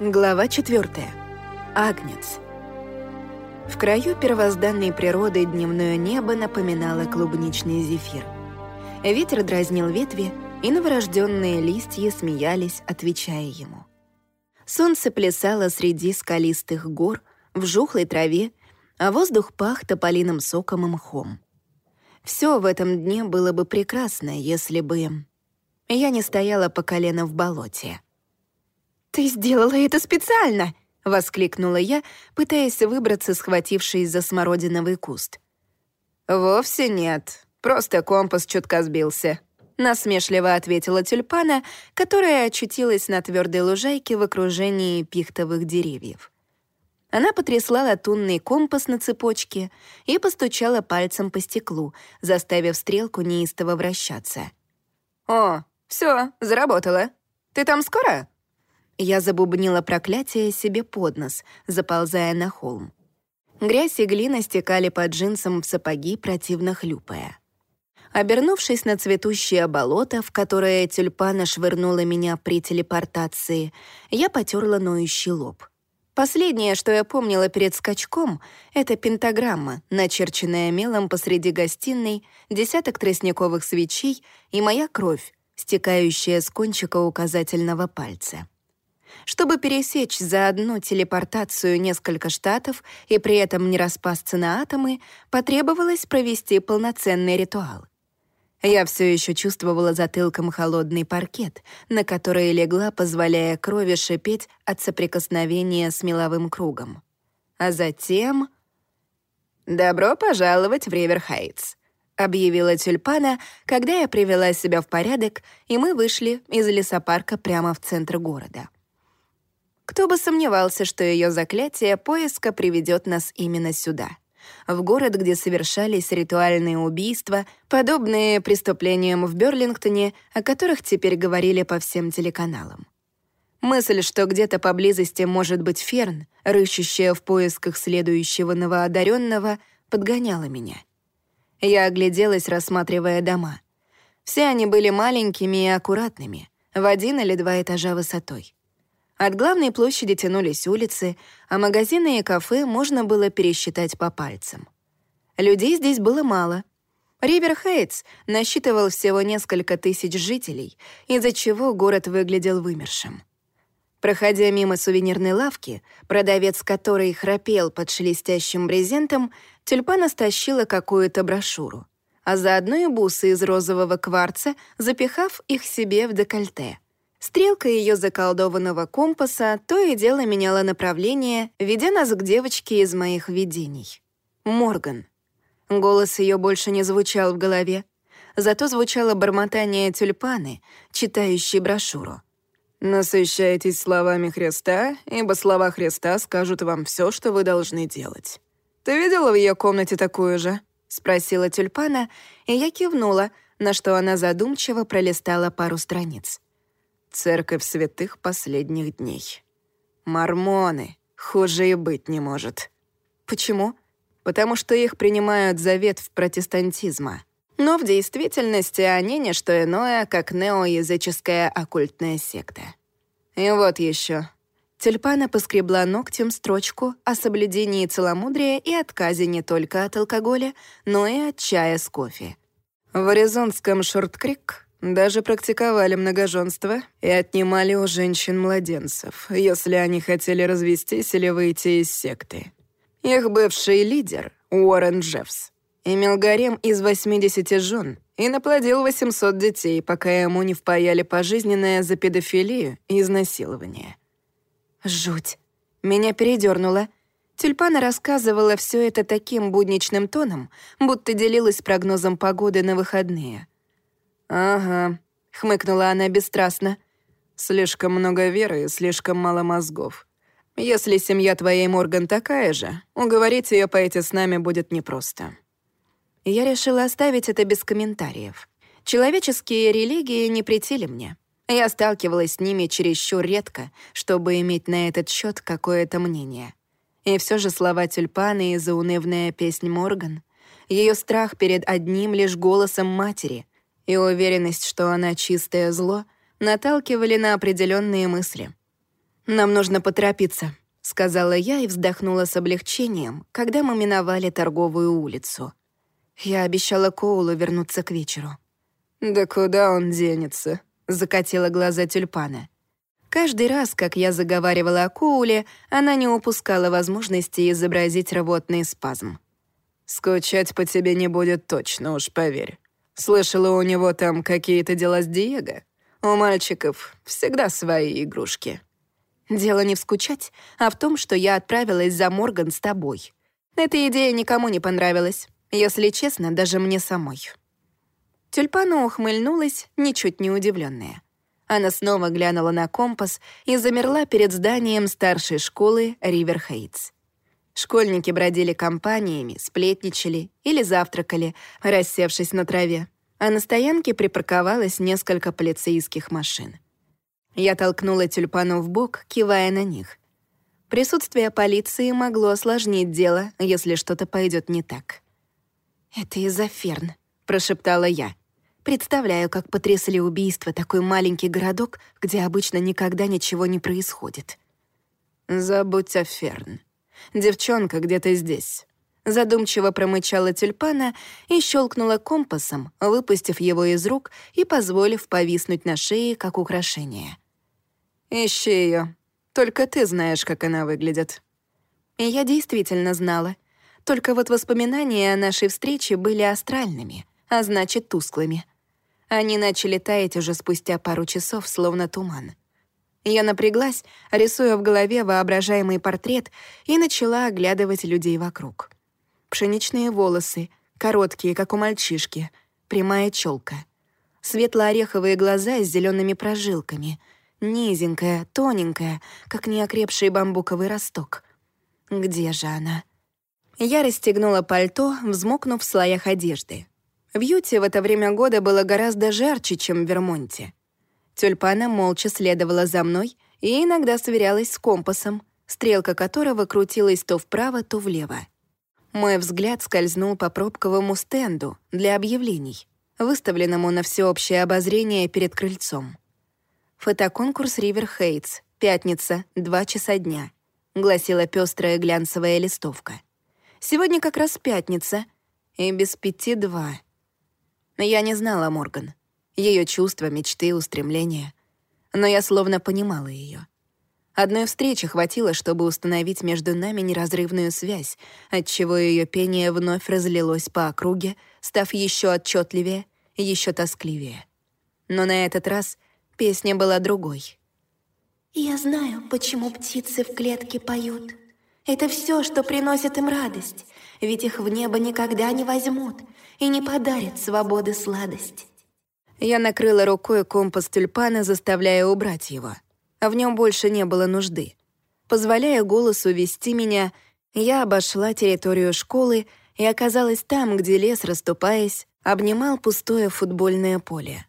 Глава 4. Агнец. В краю первозданной природы дневное небо напоминало клубничный зефир. Ветер дразнил ветви, и новорожденные листья смеялись, отвечая ему. Солнце плясало среди скалистых гор, в жухлой траве, а воздух пах тополиным соком и мхом. Все в этом дне было бы прекрасно, если бы... Я не стояла по колено в болоте — «Ты сделала это специально!» — воскликнула я, пытаясь выбраться, схватившись за смородиновый куст. «Вовсе нет. Просто компас чутка сбился», — насмешливо ответила тюльпана, которая очутилась на твердой лужайке в окружении пихтовых деревьев. Она потрясла латунный компас на цепочке и постучала пальцем по стеклу, заставив стрелку неистово вращаться. «О, все, заработало. Ты там скоро?» Я забубнила проклятие себе под нос, заползая на холм. Грязь и глина стекали по джинсам в сапоги, противно хлюпая. Обернувшись на цветущее болото, в которое тюльпана швырнула меня при телепортации, я потерла ноющий лоб. Последнее, что я помнила перед скачком, это пентаграмма, начерченная мелом посреди гостиной, десяток тростниковых свечей и моя кровь, стекающая с кончика указательного пальца. Чтобы пересечь за одну телепортацию несколько штатов и при этом не распасться на атомы, потребовалось провести полноценный ритуал. Я все еще чувствовала затылком холодный паркет, на который легла, позволяя крови шипеть от соприкосновения с меловым кругом. А затем... «Добро пожаловать в Риверхайтс», — объявила тюльпана, когда я привела себя в порядок, и мы вышли из лесопарка прямо в центр города. Кто бы сомневался, что ее заклятие поиска приведет нас именно сюда. В город, где совершались ритуальные убийства, подобные преступлениям в Берлингтоне, о которых теперь говорили по всем телеканалам. Мысль, что где-то поблизости может быть Ферн, рыщущая в поисках следующего новоодаренного, подгоняла меня. Я огляделась, рассматривая дома. Все они были маленькими и аккуратными, в один или два этажа высотой. От главной площади тянулись улицы, а магазины и кафе можно было пересчитать по пальцам. Людей здесь было мало. Ривер Хейтс насчитывал всего несколько тысяч жителей, из-за чего город выглядел вымершим. Проходя мимо сувенирной лавки, продавец которой храпел под шелестящим брезентом, тюльпана стащила какую-то брошюру, а заодно и бусы из розового кварца, запихав их себе в декольте — Стрелка ее заколдованного компаса то и дело меняла направление, ведя нас к девочке из моих видений. Морган. Голос ее больше не звучал в голове, зато звучало бормотание тюльпаны, читающей брошюру. «Насыщайтесь словами Христа, ибо слова Христа скажут вам все, что вы должны делать». «Ты видела в ее комнате такую же?» — спросила тюльпана, и я кивнула, на что она задумчиво пролистала пару страниц. Церковь святых последних дней. Мормоны. Хуже и быть не может. Почему? Потому что их принимают за ветвь протестантизма. Но в действительности они не что иное, как неоязыческая оккультная секта. И вот еще. Тюльпана поскребла ногтем строчку о соблюдении целомудрия и отказе не только от алкоголя, но и от чая с кофе. В аризонском Шорткрик даже практиковали многоженство и отнимали у женщин младенцев, если они хотели развестись или выйти из секты. Их бывший лидер, Уоррен Джеффс, имел гарем из 80 жен и наплодил 800 детей, пока ему не впаяли пожизненное за педофилию и изнасилование. Жуть. Меня передернуло. Тюльпана рассказывала все это таким будничным тоном, будто делилась прогнозом погоды на выходные — «Ага», — хмыкнула она бесстрастно. «Слишком много веры и слишком мало мозгов. Если семья твоей Морган такая же, уговорить ее пойти с нами будет непросто». Я решила оставить это без комментариев. Человеческие религии не претили мне. Я сталкивалась с ними чересчур редко, чтобы иметь на этот счет какое-то мнение. И все же слова тюльпаны и заунывная песнь Морган, ее страх перед одним лишь голосом матери, и уверенность, что она чистое зло, наталкивали на определенные мысли. «Нам нужно поторопиться», — сказала я и вздохнула с облегчением, когда мы миновали торговую улицу. Я обещала Коулу вернуться к вечеру. «Да куда он денется?» — закатила глаза тюльпана. Каждый раз, как я заговаривала о Коуле, она не упускала возможности изобразить рвотный спазм. «Скучать по тебе не будет точно, уж поверь. Слышала, у него там какие-то дела с Диего. У мальчиков всегда свои игрушки». Дело не в скучать, а в том, что я отправилась за Морган с тобой. Эта идея никому не понравилась, если честно, даже мне самой. Тюльпана ухмыльнулась, ничуть не удивленная. Она снова глянула на компас и замерла перед зданием старшей школы Риверхейтс. Школьники бродили компаниями, сплетничали или завтракали, рассевшись на траве, а на стоянке припарковалось несколько полицейских машин. Я толкнула тюльпану в бок, кивая на них. Присутствие полиции могло осложнить дело, если что-то пойдет не так. «Это из-за Ферн», — прошептала я. Представляю, как потрясли убийства такой маленький городок, где обычно никогда ничего не происходит. «Забудь о Ферн. Девчонка где-то здесь». Задумчиво промычала тюльпана и щелкнула компасом, выпустив его из рук и позволив повиснуть на шее как украшение. «Ищи ее. Только ты знаешь, как она выглядит». И я действительно знала. Только вот воспоминания о нашей встрече были астральными, а значит, тусклыми. Они начали таять уже спустя пару часов, словно туман. Я напряглась, рисуя в голове воображаемый портрет, и начала оглядывать людей вокруг. Пшеничные волосы, короткие, как у мальчишки, прямая челка. Светло-ореховые глаза с зелеными прожилками — Низенькая, тоненькая, как неокрепший бамбуковый росток. Где же она? Я расстегнула пальто, взмокнув в слоях одежды. В Юте в это время года было гораздо жарче, чем в Вермонте. Тюльпана молча следовала за мной и иногда сверялась с компасом, стрелка которого крутилась то вправо, то влево. Мой взгляд скользнул по пробковому стенду для объявлений, выставленному на всеобщее обозрение перед крыльцом. «Фотоконкурс Ривер Хейтс. Пятница, два часа дня», — гласила пестрая глянцевая листовка. «Сегодня как раз пятница, и без пяти два». Я не знала Морган, ее чувства, мечты, устремления. Но я словно понимала ее. Одной встречи хватило, чтобы установить между нами неразрывную связь, отчего ее пение вновь разлилось по округе, став еще отчетливее, еще тоскливее. Но на этот раз — Песня была другой. «Я знаю, почему птицы в клетке поют. Это все, что приносит им радость, ведь их в небо никогда не возьмут и не подарят свободы сладость». Я накрыла рукой компас тюльпана, заставляя убрать его. А в нем больше не было нужды. Позволяя голосу вести меня, я обошла территорию школы и оказалась там, где лес, расступаясь, обнимал пустое футбольное поле.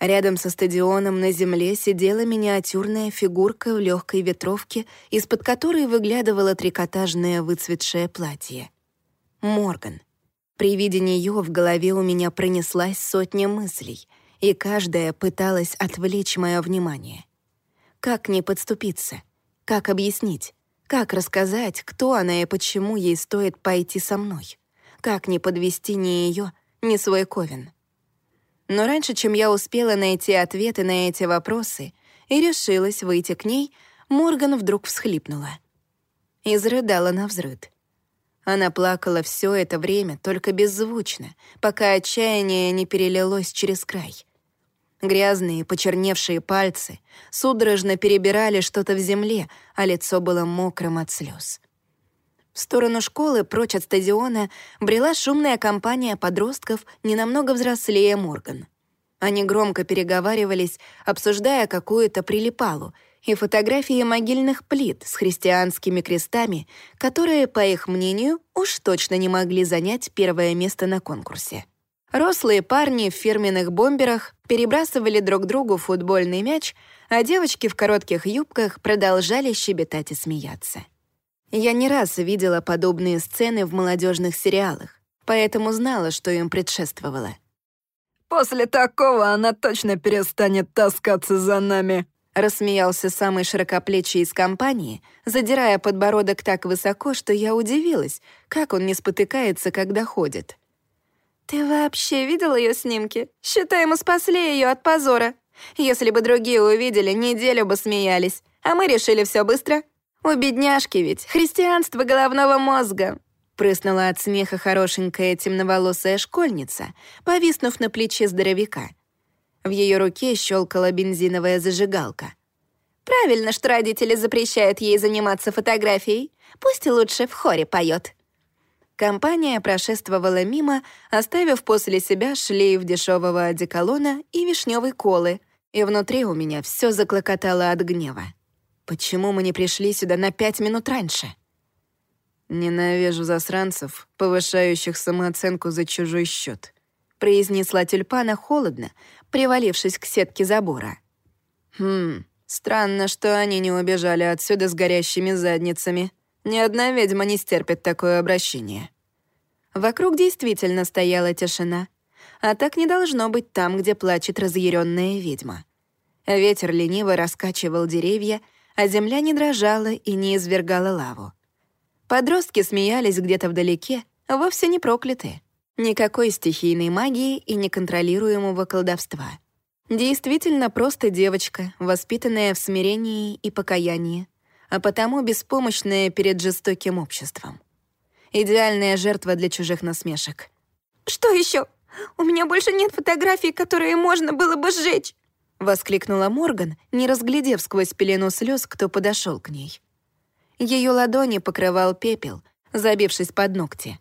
Рядом со стадионом на земле сидела миниатюрная фигурка в легкой ветровке, из-под которой выглядывало трикотажное выцветшее платье. Морган. При виде нее в голове у меня пронеслась сотня мыслей, и каждая пыталась отвлечь мое внимание. Как не подступиться? Как объяснить? Как рассказать, кто она и почему ей стоит пойти со мной? Как не подвести ни ее, ни свой ковен? Но раньше, чем я успела найти ответы на эти вопросы и решилась выйти к ней, Морган вдруг всхлипнула. Изрыдала на взрыд. Она плакала все это время, только беззвучно, пока отчаяние не перелилось через край. Грязные, почерневшие пальцы судорожно перебирали что-то в земле, а лицо было мокрым от слез. В сторону школы, прочь от стадиона, брела шумная компания подростков, ненамного взрослее Морган. Они громко переговаривались, обсуждая какую-то прилипалу и фотографии могильных плит с христианскими крестами, которые, по их мнению, уж точно не могли занять первое место на конкурсе. Рослые парни в фирменных бомберах перебрасывали друг другу футбольный мяч, а девочки в коротких юбках продолжали щебетать и смеяться. Я не раз видела подобные сцены в молодежных сериалах, поэтому знала, что им предшествовало. «После такого она точно перестанет таскаться за нами», Рассмеялся самый широкоплечий из компании, задирая подбородок так высоко, что я удивилась, как он не спотыкается, когда ходит. «Ты вообще видел ее снимки? Считай, мы спасли ее от позора. Если бы другие увидели, неделю бы смеялись. А мы решили все быстро. У бедняжки ведь христианство головного мозга». Прыснула от смеха хорошенькая темноволосая школьница, повиснув на плече здоровяка — в ее руке щелкала бензиновая зажигалка. «Правильно, что родители запрещают ей заниматься фотографией. Пусть лучше в хоре поет. Компания прошествовала мимо, оставив после себя шлейф дешевого одеколона и вишневой колы, и внутри у меня все заклокотало от гнева. Почему мы не пришли сюда на пять минут раньше? Ненавижу засранцев, повышающих самооценку за чужой счет произнесла тюльпана холодно, привалившись к сетке забора. «Хм, странно, что они не убежали отсюда с горящими задницами. Ни одна ведьма не стерпит такое обращение». Вокруг действительно стояла тишина, а так не должно быть там, где плачет разъяренная ведьма. Ветер лениво раскачивал деревья, а земля не дрожала и не извергала лаву. Подростки смеялись где-то вдалеке, вовсе не проклятые. Никакой стихийной магии и неконтролируемого колдовства. Действительно просто девочка, воспитанная в смирении и покаянии, а потому беспомощная перед жестоким обществом. Идеальная жертва для чужих насмешек. «Что еще? У меня больше нет фотографий, которые можно было бы сжечь!» — воскликнула Морган, не разглядев сквозь пелену слез, кто подошел к ней. Ее ладони покрывал пепел, забившись под ногти.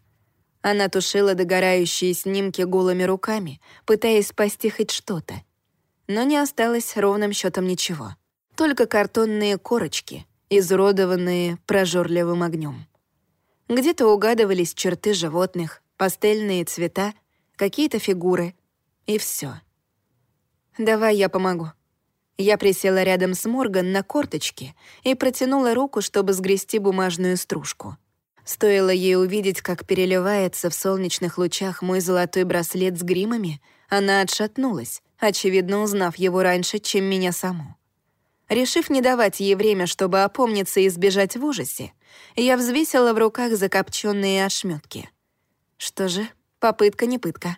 Она тушила догорающие снимки голыми руками, пытаясь спасти хоть что-то. Но не осталось ровным счетом ничего. Только картонные корочки, изуродованные прожорливым огнем. Где-то угадывались черты животных, пастельные цвета, какие-то фигуры. И все. «Давай я помогу». Я присела рядом с Морган на корточки и протянула руку, чтобы сгрести бумажную стружку. Стоило ей увидеть, как переливается в солнечных лучах мой золотой браслет с гримами, она отшатнулась, очевидно узнав его раньше, чем меня саму. Решив не давать ей время, чтобы опомниться и сбежать в ужасе, я взвесила в руках закопченные ошметки. Что же, попытка не пытка.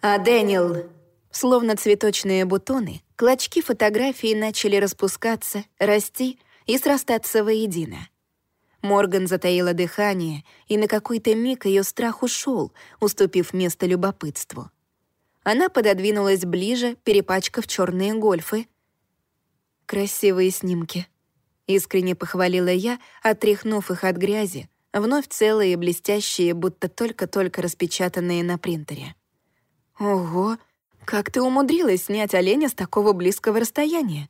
А Дэниел... Словно цветочные бутоны, клочки фотографии начали распускаться, расти и срастаться воедино — Морган затаила дыхание, и на какой-то миг ее страх ушел, уступив место любопытству. Она пододвинулась ближе, перепачкав черные гольфы. «Красивые снимки», — искренне похвалила я, отряхнув их от грязи, вновь целые и блестящие, будто только-только распечатанные на принтере. «Ого, как ты умудрилась снять оленя с такого близкого расстояния?»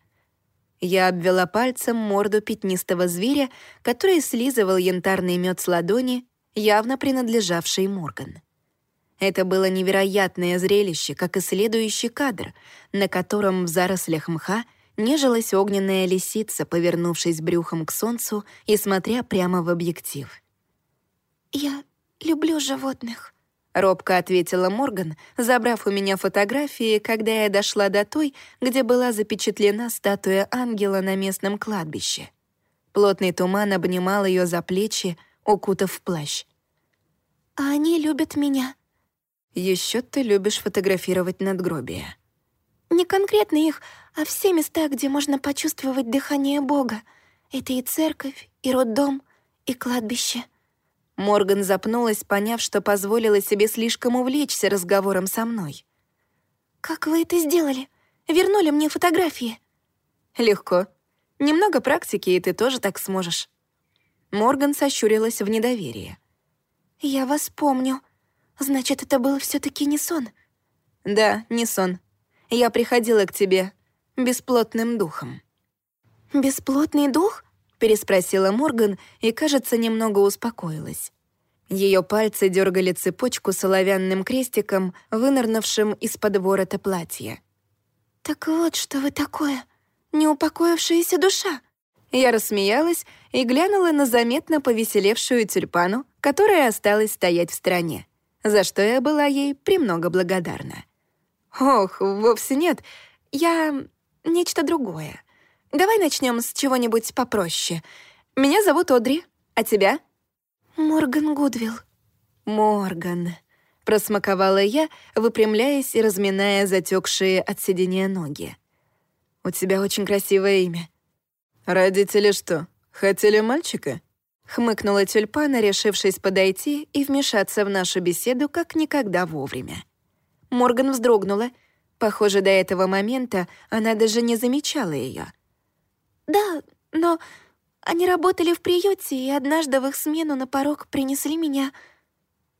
Я обвела пальцем морду пятнистого зверя, который слизывал янтарный мед с ладони, явно принадлежавшей Морган. Это было невероятное зрелище, как и следующий кадр, на котором в зарослях мха нежилась огненная лисица, повернувшись брюхом к солнцу и смотря прямо в объектив. «Я люблю животных», Робко ответила Морган, забрав у меня фотографии, когда я дошла до той, где была запечатлена статуя ангела на местном кладбище. Плотный туман обнимал ее за плечи, укутав в плащ. «А они любят меня». Еще ты любишь фотографировать надгробия». «Не конкретно их, а все места, где можно почувствовать дыхание Бога. Это и церковь, и роддом, и кладбище». Морган запнулась, поняв, что позволила себе слишком увлечься разговором со мной. «Как вы это сделали? Вернули мне фотографии?» «Легко. Немного практики, и ты тоже так сможешь». Морган сощурилась в недоверие. «Я вас помню. Значит, это был все таки не сон?» «Да, не сон. Я приходила к тебе бесплотным духом». «Бесплотный дух?» Переспросила Морган и, кажется, немного успокоилась. Ее пальцы дергали цепочку с оловянным крестиком, вынырнувшим из-под ворота платья. «Так вот, что вы такое, неупокоившаяся душа!» Я рассмеялась и глянула на заметно повеселевшую тюльпану, которая осталась стоять в стороне, за что я была ей премного благодарна. «Ох, вовсе нет, я... нечто другое. Давай начнем с чего-нибудь попроще. Меня зовут Одри, а тебя?» «Морган Гудвилл». «Морган», — просмаковала я, выпрямляясь и разминая затекшие от сидения ноги. «У тебя очень красивое имя». «Родители что, хотели мальчика?» Хмыкнула тюльпана, решившись подойти и вмешаться в нашу беседу как никогда вовремя. Морган вздрогнула. Похоже, до этого момента она даже не замечала ее. «Да, но они работали в приюте, и однажды в их смену на порог принесли меня...»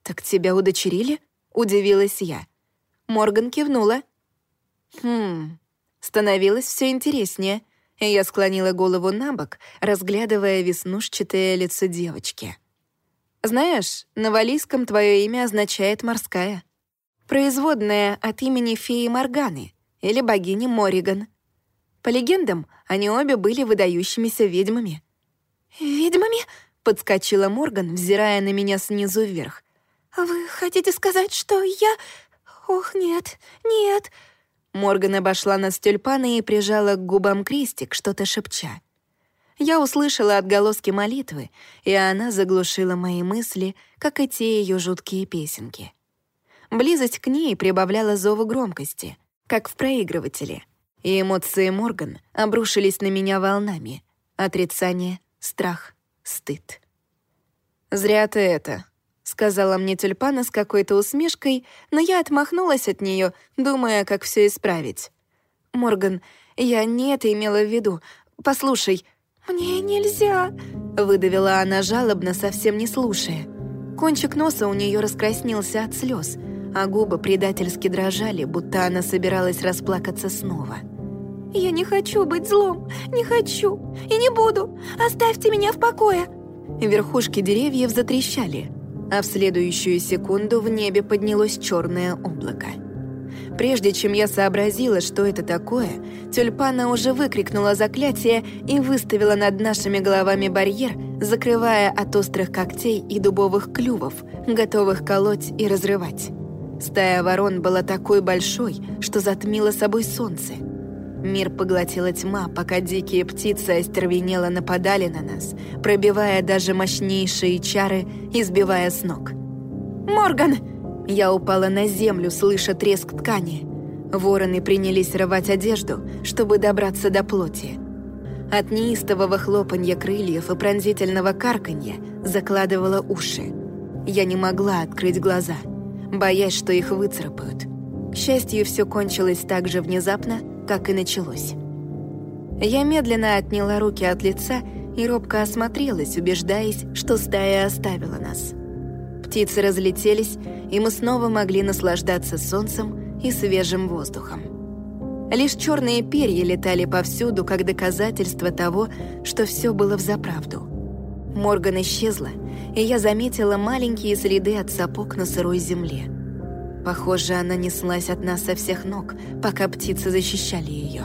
«Так тебя удочерили?» — удивилась я. Морган кивнула. «Хм...» Становилось все интереснее — я склонила голову на бок, разглядывая веснушчатое лицо девочки. «Знаешь, на валийском твое имя означает «морская». Производная от имени феи Морганы или богини Мориган. По легендам, они обе были выдающимися ведьмами. «Ведьмами?» — подскочила Морган, взирая на меня снизу вверх. «Вы хотите сказать, что я... Ох, нет, нет...» Морган обошла нас тюльпаны и прижала к губам крестик, что-то шепча. Я услышала отголоски молитвы, и она заглушила мои мысли, как и те ее жуткие песенки. Близость к ней прибавляла зову громкости, как в проигрывателе, и эмоции Морган обрушились на меня волнами. Отрицание, страх, стыд. «Зря ты это», сказала мне тюльпана с какой-то усмешкой, но я отмахнулась от нее, думая, как все исправить. «Морган, я не это имела в виду. Послушай». «Мне нельзя», — выдавила она жалобно, совсем не слушая. Кончик носа у нее раскраснился от слез, а губы предательски дрожали, будто она собиралась расплакаться снова. «Я не хочу быть злом, не хочу и не буду. Оставьте меня в покое». Верхушки деревьев затрещали — а в следующую секунду в небе поднялось черное облако. Прежде чем я сообразила, что это такое, тюльпана уже выкрикнула заклятие и выставила над нашими головами барьер, закрывая от острых когтей и дубовых клювов, готовых колоть и разрывать. Стая ворон была такой большой, что затмила собой солнце — Мир поглотила тьма, пока дикие птицы остервенело нападали на нас, пробивая даже мощнейшие чары и сбивая с ног. «Морган!» Я упала на землю, слыша треск ткани. Вороны принялись рвать одежду, чтобы добраться до плоти. От неистового хлопанья крыльев и пронзительного карканья закладывала уши. Я не могла открыть глаза, боясь, что их выцарапают. К счастью, все кончилось так же внезапно, как и началось. Я медленно отняла руки от лица и робко осмотрелась, убеждаясь, что стая оставила нас. Птицы разлетелись, и мы снова могли наслаждаться солнцем и свежим воздухом. Лишь черные перья летали повсюду, как доказательство того, что все было взаправду. Морган исчезла, и я заметила маленькие следы от сапог на сырой земле. Похоже, она неслась от нас со всех ног, пока птицы защищали ее.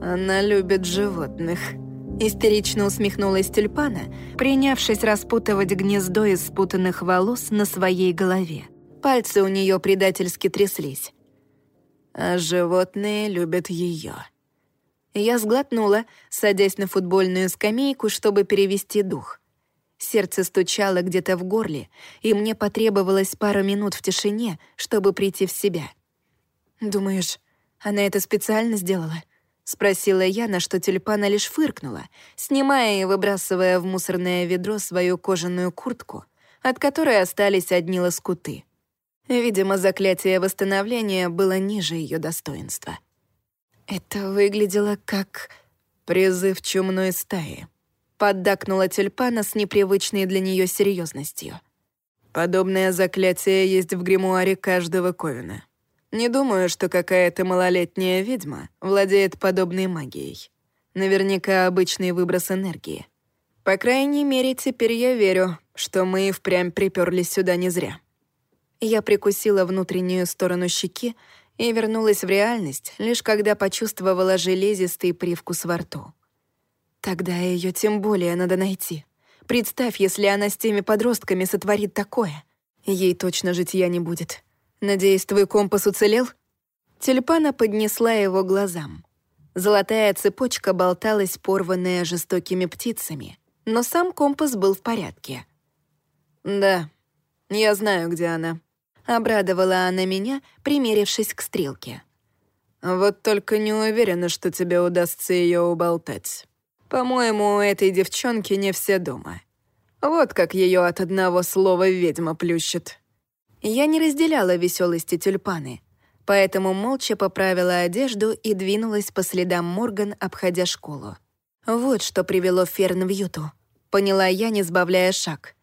«Она любит животных», — истерично усмехнулась тюльпана, принявшись распутывать гнездо из спутанных волос на своей голове. Пальцы у нее предательски тряслись. «А животные любят ее». Я сглотнула, садясь на футбольную скамейку, чтобы перевести дух — Сердце стучало где-то в горле, и мне потребовалось пару минут в тишине, чтобы прийти в себя. «Думаешь, она это специально сделала?» — спросила я, на что тюльпана лишь фыркнула, снимая и выбрасывая в мусорное ведро свою кожаную куртку, от которой остались одни лоскуты. Видимо, заклятие восстановления было ниже ее достоинства. Это выглядело как призыв чумной стаи. Поддакнула тюльпана с непривычной для нее серьезностью. Подобное заклятие есть в гримуаре каждого Ковина. Не думаю, что какая-то малолетняя ведьма владеет подобной магией. Наверняка обычный выброс энергии. По крайней мере, теперь я верю, что мы и впрямь приперлись сюда не зря. Я прикусила внутреннюю сторону щеки и вернулась в реальность, лишь когда почувствовала железистый привкус во рту. Тогда ее тем более надо найти. Представь, если она с теми подростками сотворит такое. Ей точно житья не будет. Надеюсь, твой компас уцелел?» Тюльпана поднесла его глазам. Золотая цепочка болталась, порванная жестокими птицами, но сам компас был в порядке. «Да, я знаю, где она», — обрадовала она меня, примерившись к стрелке. «Вот только не уверена, что тебе удастся ее уболтать. По-моему, у этой девчонки не все дома. Вот как ее от одного слова ведьма плющит». Я не разделяла веселости тюльпаны, поэтому молча поправила одежду и двинулась по следам Морган, обходя школу. Вот что привело Ферн в Юту. Поняла я, не сбавляя шаг.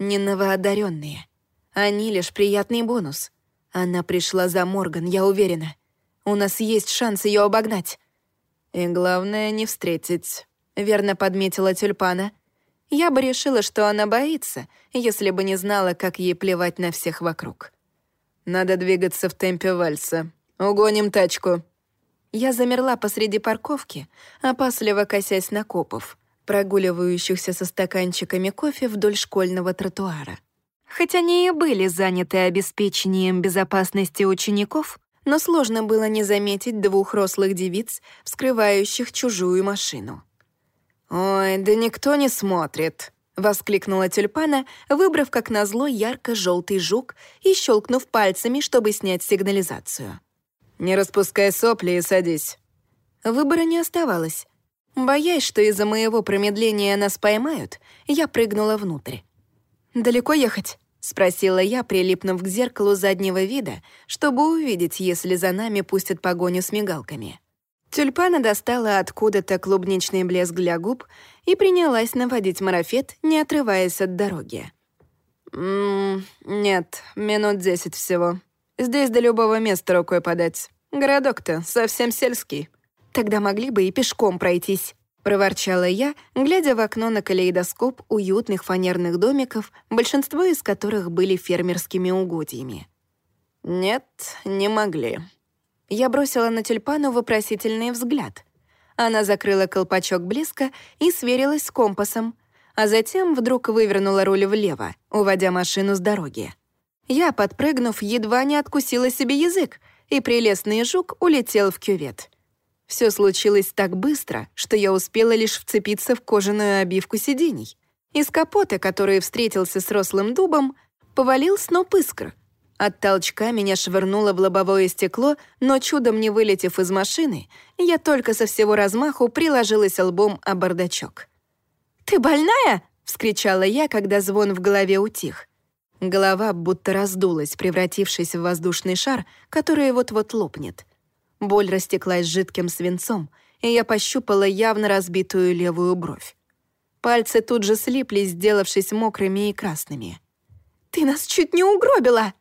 Не новоодаренные. Они лишь приятный бонус. Она пришла за Морган, я уверена. У нас есть шанс ее обогнать. И главное, не встретить. Верно подметила тюльпана. Я бы решила, что она боится, если бы не знала, как ей плевать на всех вокруг. «Надо двигаться в темпе вальса. Угоним тачку». Я замерла посреди парковки, опасливо косясь на копов, прогуливающихся со стаканчиками кофе вдоль школьного тротуара. Хотя они и были заняты обеспечением безопасности учеников, но сложно было не заметить двух рослых девиц, вскрывающих чужую машину. «Ой, да никто не смотрит», — воскликнула тюльпана, выбрав как назло ярко желтый жук и щелкнув пальцами, чтобы снять сигнализацию. «Не распускай сопли и садись». Выбора не оставалось. Боясь, что из-за моего промедления нас поймают, я прыгнула внутрь. «Далеко ехать?» — спросила я, прилипнув к зеркалу заднего вида, чтобы увидеть, если за нами пустят погоню с мигалками. Тюльпана достала откуда-то клубничный блеск для губ и принялась наводить марафет, не отрываясь от дороги. «Ммм, нет, минут десять всего. Здесь до любого места рукой подать. Городок-то совсем сельский». «Тогда могли бы и пешком пройтись», — проворчала я, глядя в окно на калейдоскоп уютных фанерных домиков, большинство из которых были фермерскими угодьями. «Нет, не могли», я бросила на тюльпану вопросительный взгляд. Она закрыла колпачок близко и сверилась с компасом, а затем вдруг вывернула руль влево, уводя машину с дороги. Я, подпрыгнув, едва не откусила себе язык, и прелестный жук улетел в кювет. Все случилось так быстро, что я успела лишь вцепиться в кожаную обивку сидений. Из капота, который встретился с рослым дубом, повалил сноп искр, от толчка меня швырнуло в лобовое стекло, но чудом не вылетев из машины, я только со всего размаху приложилась лбом о бардачок. «Ты больная?» — вскричала я, когда звон в голове утих. Голова будто раздулась, превратившись в воздушный шар, который вот-вот лопнет. Боль растеклась жидким свинцом, и я пощупала явно разбитую левую бровь. Пальцы тут же слиплись, сделавшись мокрыми и красными. «Ты нас чуть не угробила!»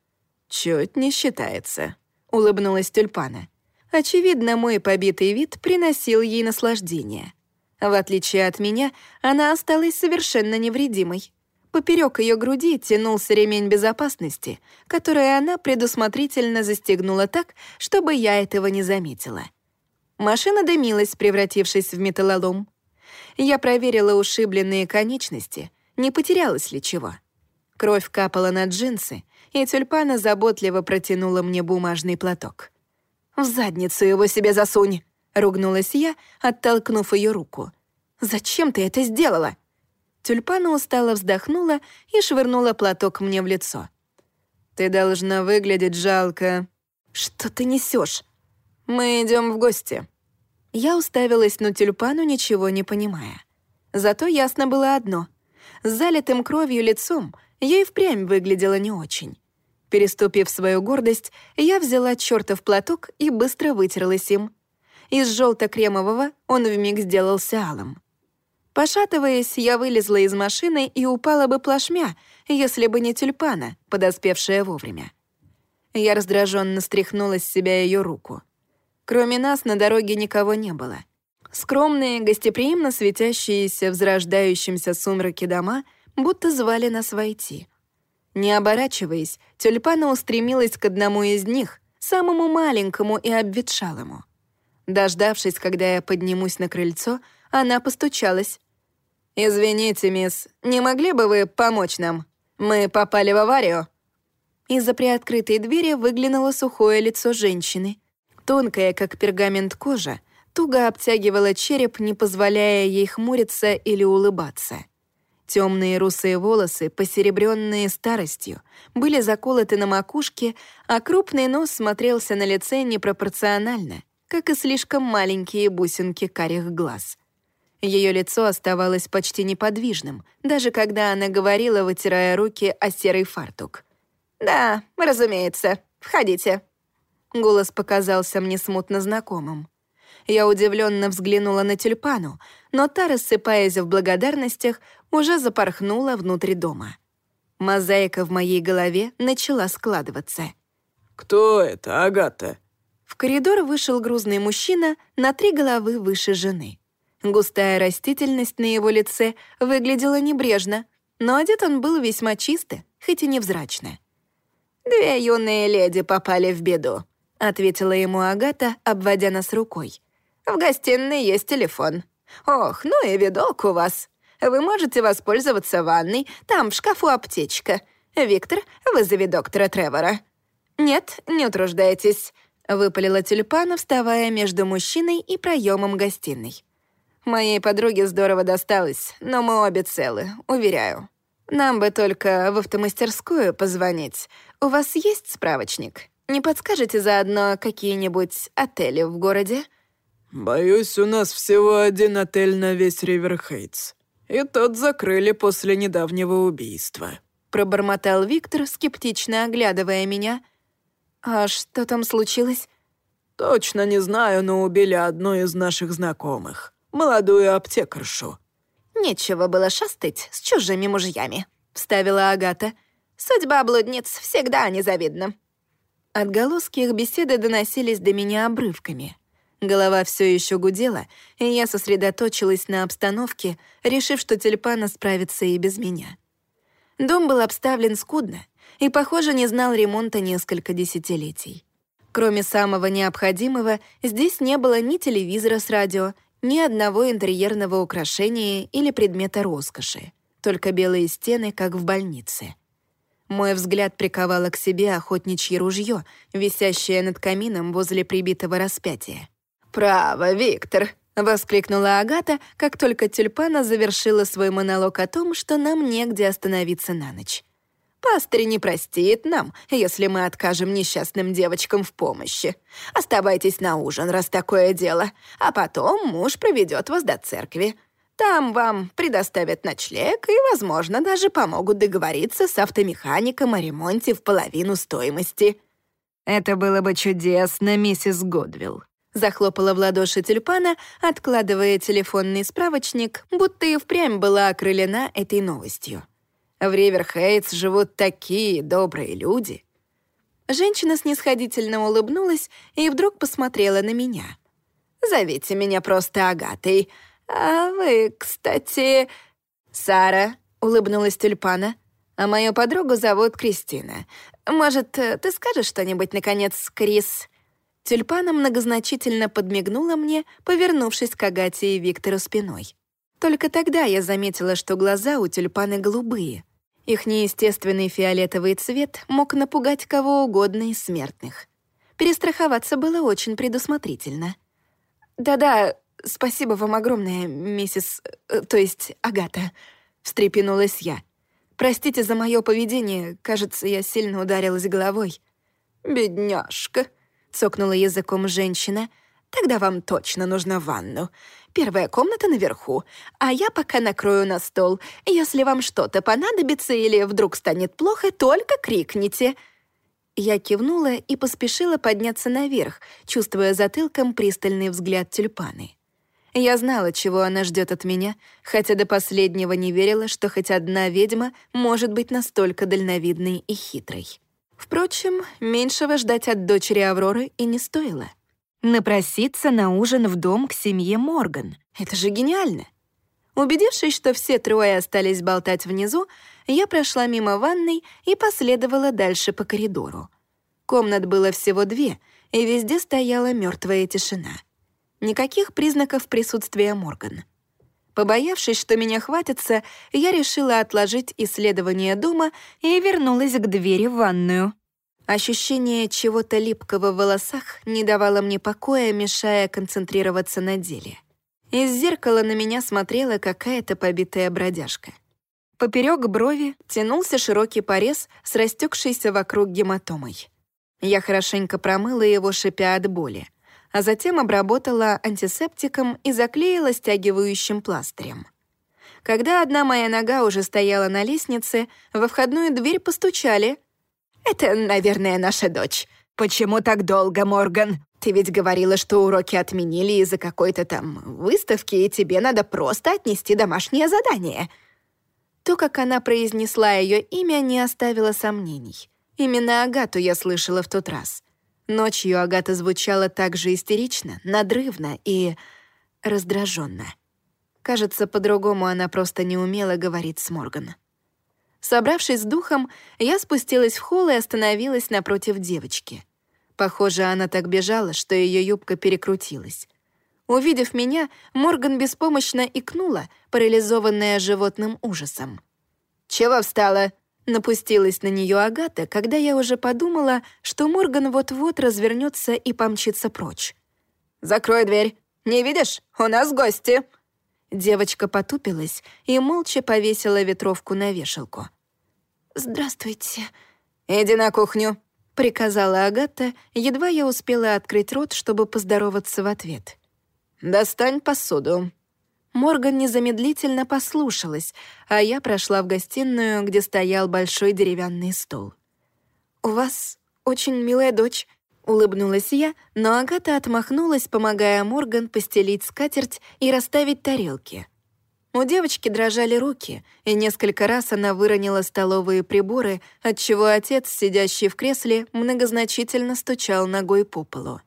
«Чуть не считается», — улыбнулась тюльпана. Очевидно, мой побитый вид приносил ей наслаждение. В отличие от меня, она осталась совершенно невредимой. Поперек ее груди тянулся ремень безопасности, который она предусмотрительно застегнула так, чтобы я этого не заметила. Машина дымилась, превратившись в металлолом. Я проверила ушибленные конечности, не потерялось ли чего. Кровь капала на джинсы, и тюльпана заботливо протянула мне бумажный платок. «В задницу его себе засунь!» — ругнулась я, оттолкнув ее руку. «Зачем ты это сделала?» Тюльпана устало вздохнула и швырнула платок мне в лицо. «Ты должна выглядеть жалко». «Что ты несешь? «Мы идем в гости». Я уставилась на тюльпану, ничего не понимая. Зато ясно было одно. С залитым кровью лицом — и впрямь выглядела не очень. Переступив свою гордость, я взяла чертов платок и быстро вытерлась им. Из желто кремового он вмиг сделался алым. Пошатываясь, я вылезла из машины и упала бы плашмя, если бы не тюльпана, подоспевшая вовремя. Я раздраженно стряхнула с себя ее руку. Кроме нас на дороге никого не было. Скромные, гостеприимно светящиеся в зарождающемся сумраке дома — будто звали нас войти. Не оборачиваясь, тюльпана устремилась к одному из них, самому маленькому и обветшалому. Дождавшись, когда я поднимусь на крыльцо, она постучалась. «Извините, мисс, не могли бы вы помочь нам? Мы попали в аварию». Из-за приоткрытой двери выглянуло сухое лицо женщины. Тонкая, как пергамент кожа, туго обтягивала череп, не позволяя ей хмуриться или улыбаться. Темные русые волосы, посеребренные старостью, были заколоты на макушке, а крупный нос смотрелся на лице непропорционально, как и слишком маленькие бусинки карих глаз. Ее лицо оставалось почти неподвижным, даже когда она говорила, вытирая руки о серый фартук. «Да, разумеется. Входите». Голос показался мне смутно знакомым. Я удивленно взглянула на тюльпану, но та, рассыпаясь в благодарностях, уже запорхнула внутрь дома. Мозаика в моей голове начала складываться. «Кто это, Агата?» В коридор вышел грузный мужчина на три головы выше жены. Густая растительность на его лице выглядела небрежно, но одет он был весьма чисто, хоть и невзрачно. «Две юные леди попали в беду», — ответила ему Агата, обводя нас рукой. «В гостиной есть телефон. Ох, ну и видок у вас. Вы можете воспользоваться ванной, там в шкафу аптечка. Виктор, вызови доктора Тревора». «Нет, не утруждайтесь», — выпалила тюльпана, вставая между мужчиной и проемом гостиной. «Моей подруге здорово досталось, но мы обе целы, уверяю. Нам бы только в автомастерскую позвонить. У вас есть справочник? Не подскажете заодно какие-нибудь отели в городе?» «Боюсь, у нас всего один отель на весь Риверхейтс. И тот закрыли после недавнего убийства», — пробормотал Виктор, скептично оглядывая меня. «А что там случилось?» «Точно не знаю, но убили одну из наших знакомых, молодую аптекаршу». «Нечего было шастать с чужими мужьями», — вставила Агата. «Судьба блудниц всегда незавидна». Отголоски их беседы доносились до меня обрывками — Голова все еще гудела, и я сосредоточилась на обстановке, решив, что тюльпана справится и без меня. Дом был обставлен скудно и, похоже, не знал ремонта несколько десятилетий. Кроме самого необходимого, здесь не было ни телевизора с радио, ни одного интерьерного украшения или предмета роскоши, только белые стены, как в больнице. Мой взгляд приковало к себе охотничье ружье, висящее над камином возле прибитого распятия. «Право, Виктор!» — воскликнула Агата, как только тюльпана завершила свой монолог о том, что нам негде остановиться на ночь. «Пастырь не простит нам, если мы откажем несчастным девочкам в помощи. Оставайтесь на ужин, раз такое дело, а потом муж проведет вас до церкви. Там вам предоставят ночлег и, возможно, даже помогут договориться с автомехаником о ремонте в половину стоимости». «Это было бы чудесно, миссис Годвилл», Захлопала в ладоши тюльпана, откладывая телефонный справочник, будто и впрямь была окрылена этой новостью. В Риверхейтс живут такие добрые люди. Женщина снисходительно улыбнулась и вдруг посмотрела на меня. «Зовите меня просто Агатой. А вы, кстати...» «Сара», — улыбнулась тюльпана. «А мою подругу зовут Кристина. Может, ты скажешь что-нибудь, наконец, Крис?» Тюльпана многозначительно подмигнула мне, повернувшись к Агате и Виктору спиной. Только тогда я заметила, что глаза у тюльпаны голубые. Их неестественный фиолетовый цвет мог напугать кого угодно из смертных. Перестраховаться было очень предусмотрительно. «Да-да, спасибо вам огромное, миссис... Э, то есть Агата», — встрепенулась я. «Простите за мое поведение, кажется, я сильно ударилась головой». «Бедняжка», цокнула языком женщина. «Тогда вам точно нужна ванну. Первая комната наверху, а я пока накрою на стол. Если вам что-то понадобится или вдруг станет плохо, только крикните». Я кивнула и поспешила подняться наверх, чувствуя затылком пристальный взгляд тюльпаны. Я знала, чего она ждет от меня, хотя до последнего не верила, что хоть одна ведьма может быть настолько дальновидной и хитрой. Впрочем, меньшего ждать от дочери Авроры и не стоило. Напроситься на ужин в дом к семье Морган. Это же гениально! Убедившись, что все трое остались болтать внизу, я прошла мимо ванной и последовала дальше по коридору. Комнат было всего две, и везде стояла мертвая тишина. Никаких признаков присутствия Морган. Побоявшись, что меня хватится, я решила отложить исследование дома и вернулась к двери в ванную. Ощущение чего-то липкого в волосах не давало мне покоя, мешая концентрироваться на деле. Из зеркала на меня смотрела какая-то побитая бродяжка. Поперек брови тянулся широкий порез с растекшейся вокруг гематомой. Я хорошенько промыла его, шипя от боли, а затем обработала антисептиком и заклеила стягивающим пластырем. Когда одна моя нога уже стояла на лестнице, во входную дверь постучали. «Это, наверное, наша дочь. Почему так долго, Морган? Ты ведь говорила, что уроки отменили из-за какой-то там выставки, и тебе надо просто отнести домашнее задание». То, как она произнесла ее имя, не оставило сомнений. Именно Агату я слышала в тот раз. Ночью Агата звучала так же истерично, надрывно и раздраженно. Кажется, по-другому она просто не умела говорить с Морган. Собравшись с духом, я спустилась в холл и остановилась напротив девочки. Похоже, она так бежала, что ее юбка перекрутилась. Увидев меня, Морган беспомощно икнула, парализованная животным ужасом. «Чего встала?» Напустилась на нее Агата, когда я уже подумала, что Морган вот-вот развернется и помчится прочь. «Закрой дверь. Не видишь? У нас гости!» Девочка потупилась и молча повесила ветровку на вешалку. «Здравствуйте». «Иди на кухню», — приказала Агата, едва я успела открыть рот, чтобы поздороваться в ответ. «Достань посуду». Морган незамедлительно послушалась, а я прошла в гостиную, где стоял большой деревянный стол. «У вас очень милая дочь», Улыбнулась я, но Агата отмахнулась, помогая Морган постелить скатерть и расставить тарелки. У девочки дрожали руки, и несколько раз она выронила столовые приборы, отчего отец, сидящий в кресле, многозначительно стучал ногой по полу.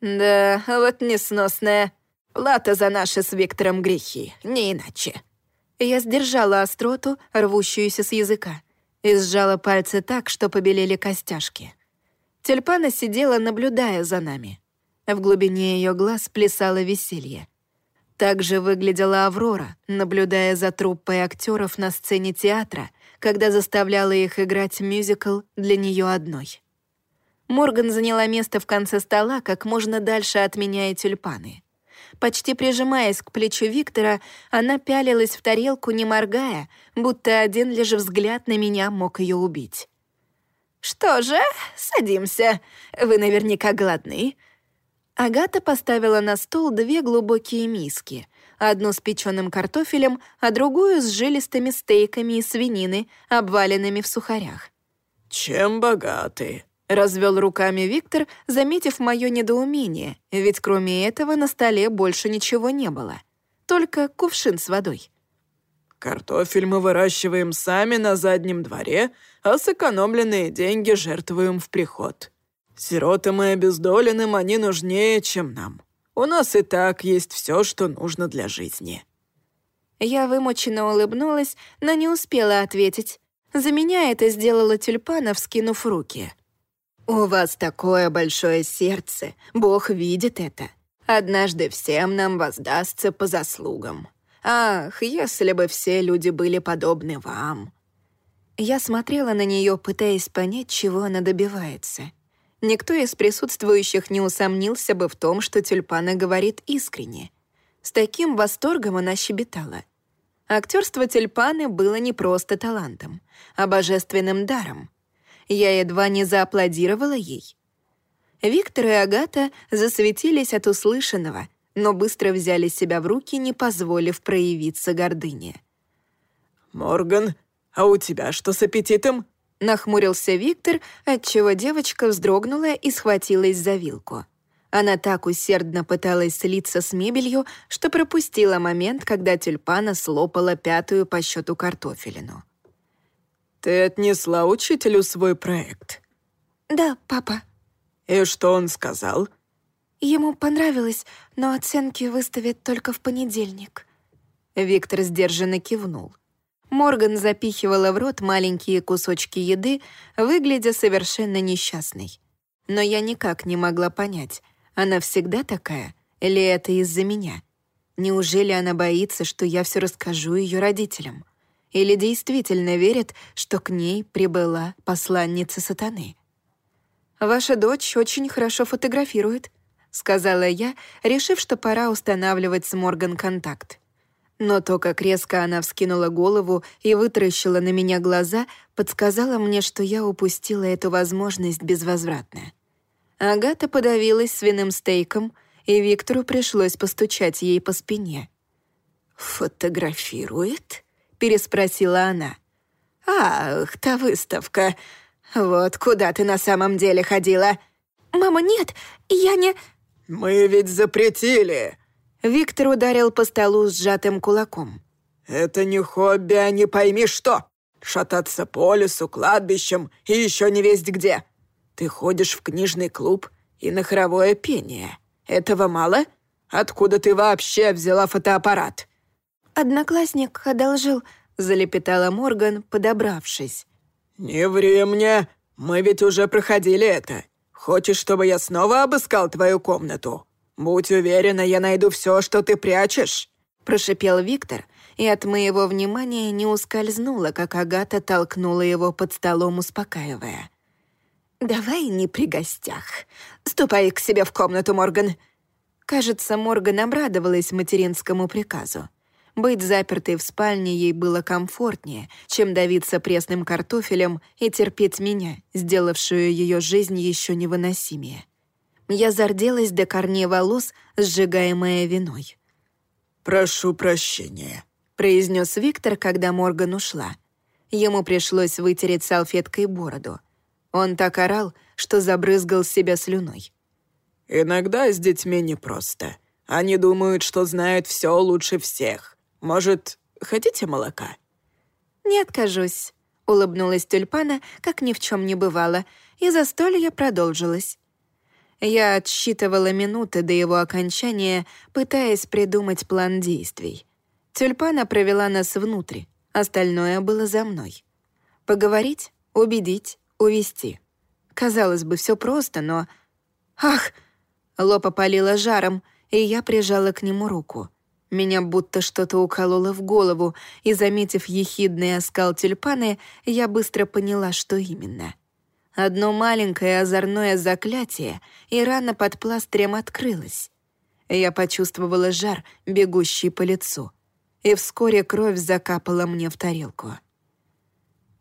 «Да, вот несносная. Плата за наши с Виктором грехи, не иначе». Я сдержала остроту, рвущуюся с языка, и сжала пальцы так, что побелели костяшки. Тюльпана сидела, наблюдая за нами. В глубине ее глаз плясало веселье. Так же выглядела Аврора, наблюдая за труппой актеров на сцене театра, когда заставляла их играть мюзикл для нее одной. Морган заняла место в конце стола как можно дальше от меня и тюльпаны. Почти прижимаясь к плечу Виктора, она пялилась в тарелку, не моргая, будто один лишь взгляд на меня мог ее убить. «Что же, садимся. Вы наверняка голодны». Агата поставила на стол две глубокие миски, одну с печеным картофелем, а другую с жилистыми стейками из свинины, обваленными в сухарях. «Чем богаты?» — развел руками Виктор, заметив мое недоумение, ведь кроме этого на столе больше ничего не было. Только кувшин с водой. Картофель мы выращиваем сами на заднем дворе, а сэкономленные деньги жертвуем в приход. Сиротам и обездоленным они нужнее, чем нам. У нас и так есть все, что нужно для жизни». Я вымученно улыбнулась, но не успела ответить. За меня это сделала тюльпана, вскинув руки. «У вас такое большое сердце, Бог видит это. Однажды всем нам воздастся по заслугам». Ах, если бы все люди были подобны вам!» Я смотрела на нее, пытаясь понять, чего она добивается. Никто из присутствующих не усомнился бы в том, что тюльпана говорит искренне. С таким восторгом она щебетала. Актерство тюльпаны было не просто талантом, а божественным даром. Я едва не зааплодировала ей. Виктор и Агата засветились от услышанного — но быстро взяли себя в руки, не позволив проявиться гордыне. «Морган, а у тебя что с аппетитом?» Нахмурился Виктор, отчего девочка вздрогнула и схватилась за вилку. Она так усердно пыталась слиться с мебелью, что пропустила момент, когда тюльпана слопала пятую по счету картофелину. «Ты отнесла учителю свой проект?» «Да, папа». «И что он сказал?» Ему понравилось, но оценки выставят только в понедельник». Виктор сдержанно кивнул. Морган запихивала в рот маленькие кусочки еды, выглядя совершенно несчастной. Но я никак не могла понять, она всегда такая или это из-за меня? Неужели она боится, что я все расскажу ее родителям? Или действительно верит, что к ней прибыла посланница сатаны? «Ваша дочь очень хорошо фотографирует», — сказала я, решив, что пора устанавливать с Морган контакт. Но то, как резко она вскинула голову и вытаращила на меня глаза, подсказало мне, что я упустила эту возможность безвозвратно. Агата подавилась свиным стейком, и Виктору пришлось постучать ей по спине. «Фотографирует?» — переспросила она. «Ах, та выставка. Вот куда ты на самом деле ходила?» «Мама, нет, я не...» «Мы ведь запретили!» Виктор ударил по столу сжатым кулаком. «Это не хобби, а не пойми что! Шататься по лесу, кладбищам и еще не весть где. Ты ходишь в книжный клуб и на хоровое пение. Этого мало? Откуда ты вообще взяла фотоаппарат?» «Одноклассник одолжил», — залепетала Морган, подобравшись. «Не ври мне, мы ведь уже проходили это. Хочешь, чтобы я снова обыскал твою комнату?» «Будь уверена, я найду все, что ты прячешь», — прошипел Виктор, и от моего внимания не ускользнуло, как Агата толкнула его под столом, успокаивая. «Давай не при гостях. Ступай к себе в комнату, Морган». Кажется, Морган обрадовалась материнскому приказу. Быть запертой в спальне ей было комфортнее, чем давиться пресным картофелем и терпеть меня, сделавшую ее жизнь еще невыносимее. Я зарделась до корней волос, сжигаемая виной. «Прошу прощения», — произнес Виктор, когда Морган ушла. Ему пришлось вытереть салфеткой бороду. Он так орал, что забрызгал себя слюной. «Иногда с детьми непросто. Они думают, что знают все лучше всех. Может, хотите молока?» «Не откажусь», — улыбнулась тюльпана, как ни в чем не бывало, и застолье продолжилось. Я отсчитывала минуты до его окончания, пытаясь придумать план действий. Тюльпана провела нас внутрь, остальное было за мной. Поговорить, убедить, увести. Казалось бы, все просто, но... Ах! Лоб опалило жаром, и я прижала к нему руку. Меня будто что-то укололо в голову, и, заметив ехидный оскал тюльпаны, я быстро поняла, что именно — Одно маленькое озорное заклятие, и рана под пластырем открылась. Я почувствовала жар, бегущий по лицу, и вскоре кровь закапала мне в тарелку.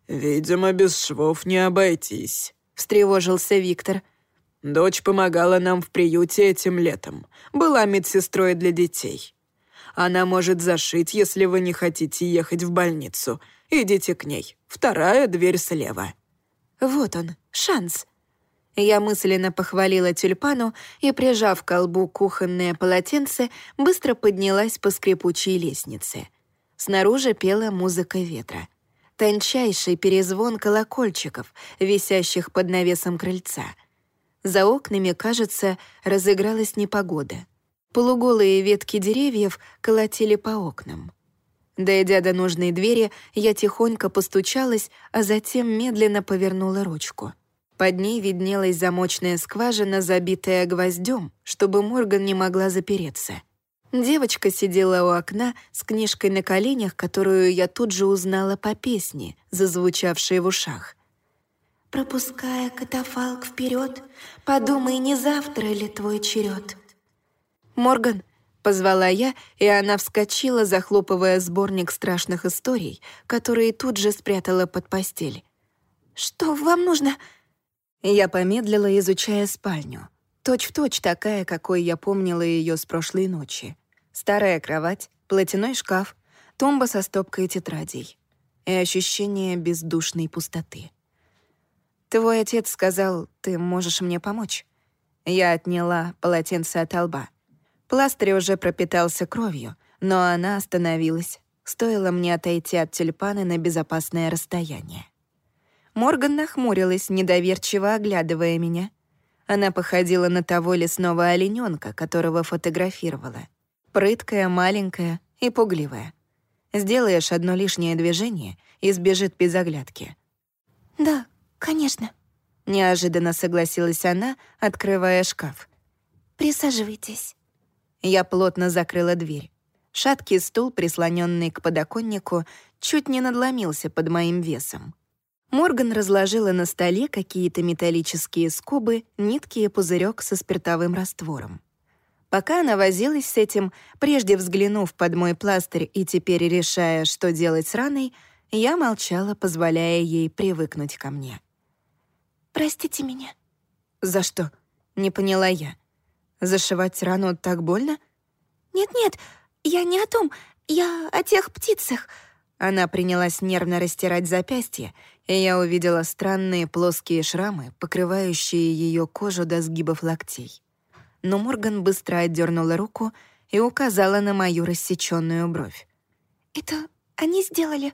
«Видимо, без швов не обойтись», — встревожился Виктор. «Дочь помогала нам в приюте этим летом, была медсестрой для детей. Она может зашить, если вы не хотите ехать в больницу. Идите к ней, вторая дверь слева». Вот он, шанс. Я мысленно похвалила тюльпану и, прижав к колбу кухонное полотенце, быстро поднялась по скрипучей лестнице. Снаружи пела музыка ветра. Тончайший перезвон колокольчиков, висящих под навесом крыльца. За окнами, кажется, разыгралась непогода. Полуголые ветки деревьев колотили по окнам. Дойдя до нужной двери, я тихонько постучалась, а затем медленно повернула ручку. Под ней виднелась замочная скважина, забитая гвоздем, чтобы Морган не могла запереться. Девочка сидела у окна с книжкой на коленях, которую я тут же узнала по песне, зазвучавшей в ушах. «Пропуская катафалк вперед, подумай, не завтра ли твой черед. «Морган, Позвала я, и она вскочила, захлопывая сборник страшных историй, которые тут же спрятала под постель. «Что вам нужно?» Я помедлила, изучая спальню. Точь-в-точь точь такая, какой я помнила ее с прошлой ночи. Старая кровать, платяной шкаф, тумба со стопкой тетрадей и ощущение бездушной пустоты. «Твой отец сказал, ты можешь мне помочь?» Я отняла полотенце от лба. Пластырь уже пропитался кровью, но она остановилась. Стоило мне отойти от тюльпаны на безопасное расстояние. Морган нахмурилась, недоверчиво оглядывая меня. Она походила на того лесного олененка, которого фотографировала. Прыткая, маленькая и пугливая. Сделаешь одно лишнее движение и сбежит без оглядки. «Да, конечно», — неожиданно согласилась она, открывая шкаф. «Присаживайтесь». Я плотно закрыла дверь. Шаткий стул, прислоненный к подоконнику, чуть не надломился под моим весом. Морган разложила на столе какие-то металлические скобы, нитки и пузырек со спиртовым раствором. Пока она возилась с этим, прежде взглянув под мой пластырь и теперь решая, что делать с раной, я молчала, позволяя ей привыкнуть ко мне. «Простите меня». «За что?» — не поняла я. «Зашивать рану так больно?» «Нет-нет, я не о том, я о тех птицах». Она принялась нервно растирать запястье, и я увидела странные плоские шрамы, покрывающие ее кожу до сгибов локтей но Морган быстро отдернула руку и указала на мою рассеченную бровь. «Это они сделали?»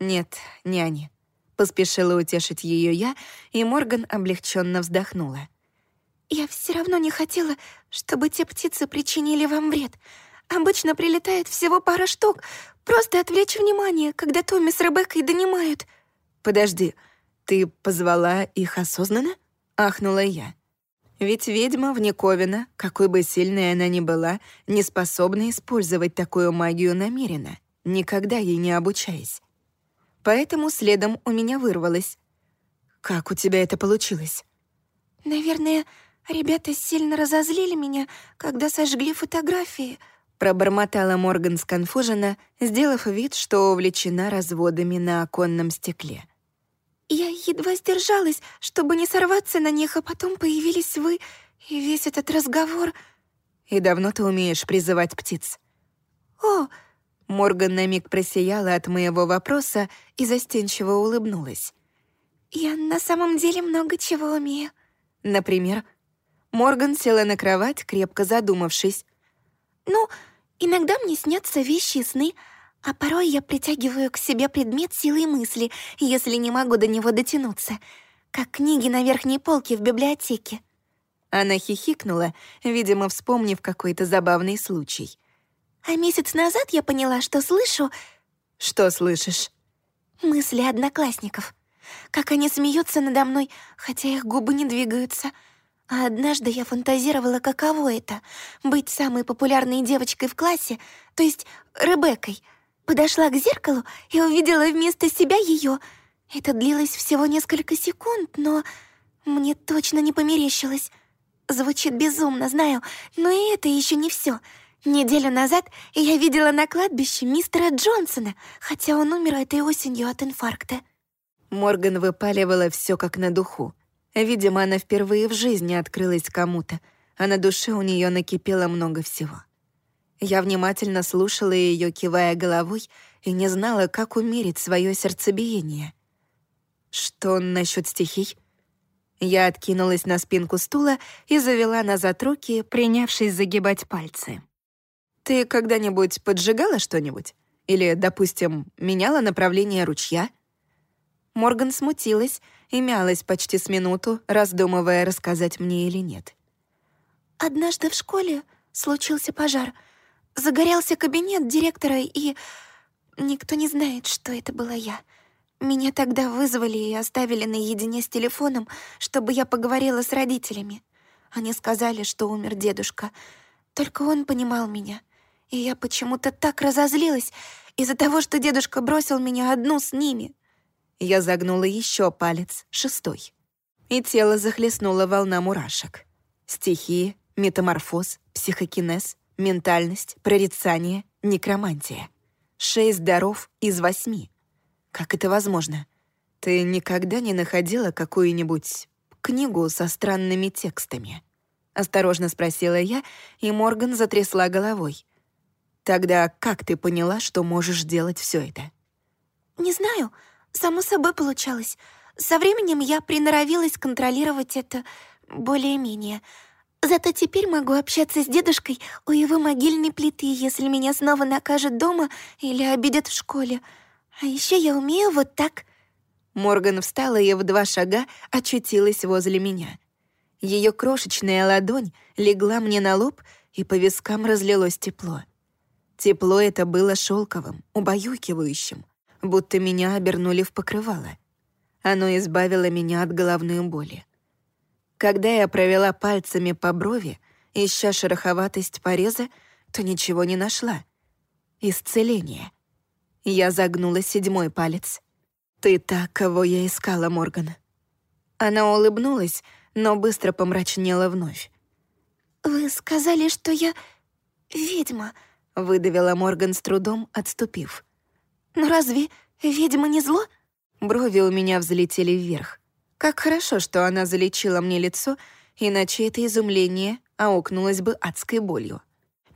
«Нет, не они». Поспешила утешить ее я, и Морган облегченно вздохнула. «Я все равно не хотела, чтобы те птицы причинили вам вред. Обычно прилетает всего пара штук, просто отвлечь внимание, когда Томми с Ребеккой донимают». «Подожди, ты позвала их осознанно?» — ахнула я. Ведь ведьма вне Ковина, какой бы сильной она ни была, не способна использовать такую магию намеренно, никогда ей не обучаясь. Поэтому следом у меня вырвалось. «Как у тебя это получилось?» «Наверное, ребята сильно разозлили меня, когда сожгли фотографии», пробормотала Морган сконфуженно, сделав вид, что увлечена разводами на оконном стекле. Я едва сдержалась, чтобы не сорваться на них, а потом появились вы и весь этот разговор. И давно ты умеешь призывать птиц? О! Морган на миг просияла от моего вопроса и застенчиво улыбнулась. Я на самом деле много чего умею. Например, Морган села на кровать, крепко задумавшись. Ну, иногда мне снятся вещи и сны, а порой я притягиваю к себе предмет силой мысли, если не могу до него дотянуться, как книги на верхней полке в библиотеке. Она хихикнула, видимо, вспомнив какой-то забавный случай. А месяц назад я поняла, что слышу... Что слышишь? Мысли одноклассников. Как они смеются надо мной, хотя их губы не двигаются. А однажды я фантазировала, каково это — быть самой популярной девочкой в классе, то есть Ребеккой — Подошла к зеркалу и увидела вместо себя ее. Это длилось всего несколько секунд, но мне точно не померещилось. Звучит безумно, знаю, но и это еще не все. Неделю назад я видела на кладбище мистера Джонсона, хотя он умер этой осенью от инфаркта. Морган выпаливала все как на духу. Видимо, она впервые в жизни открылась кому-то, а на душе у нее накипело много всего. Я внимательно слушала ее, кивая головой, и не знала, как умерить свое сердцебиение. Что насчет стихий? Я откинулась на спинку стула и завела назад руки, принявшись загибать пальцы. «Ты когда-нибудь поджигала что-нибудь? Или, допустим, меняла направление ручья?» Морган смутилась и мялась почти с минуту, раздумывая, рассказать мне или нет. «Однажды в школе случился пожар — Загорелся кабинет директора, и никто не знает, что это была я. Меня тогда вызвали и оставили наедине с телефоном, чтобы я поговорила с родителями. Они сказали, что умер дедушка. Только он понимал меня. И я почему-то так разозлилась из-за того, что дедушка бросил меня одну с ними. Я загнула еще палец, шестой. И тело захлестнула волна мурашек. Стихии, метаморфоз, психокинез — Ментальность, прорицание, некромантия. Шесть даров из восьми. Как это возможно? Ты никогда не находила какую-нибудь книгу со странными текстами? Осторожно спросила я, и Морган затрясла головой. Тогда как ты поняла, что можешь делать все это? Не знаю, само собой получалось. Со временем я приноровилась контролировать это более-менее — Зато теперь могу общаться с дедушкой у его могильной плиты, если меня снова накажут дома или обидят в школе. А еще я умею вот так». Морган встала и в два шага очутилась возле меня. Ее крошечная ладонь легла мне на лоб, и по вискам разлилось тепло. Тепло это было шелковым, убаюкивающим, будто меня обернули в покрывало. Оно избавило меня от головной боли. Когда я провела пальцами по брови, ища шероховатость пореза, то ничего не нашла. Исцеление. Я загнула седьмой палец. «Ты та, кого я искала, Морган». Она улыбнулась, но быстро помрачнела вновь. «Вы сказали, что я ведьма», — выдавила Морган с трудом, отступив. «Но разве ведьма не зло?» Брови у меня взлетели вверх. Как хорошо, что она залечила мне лицо, иначе это изумление аукнулось бы адской болью.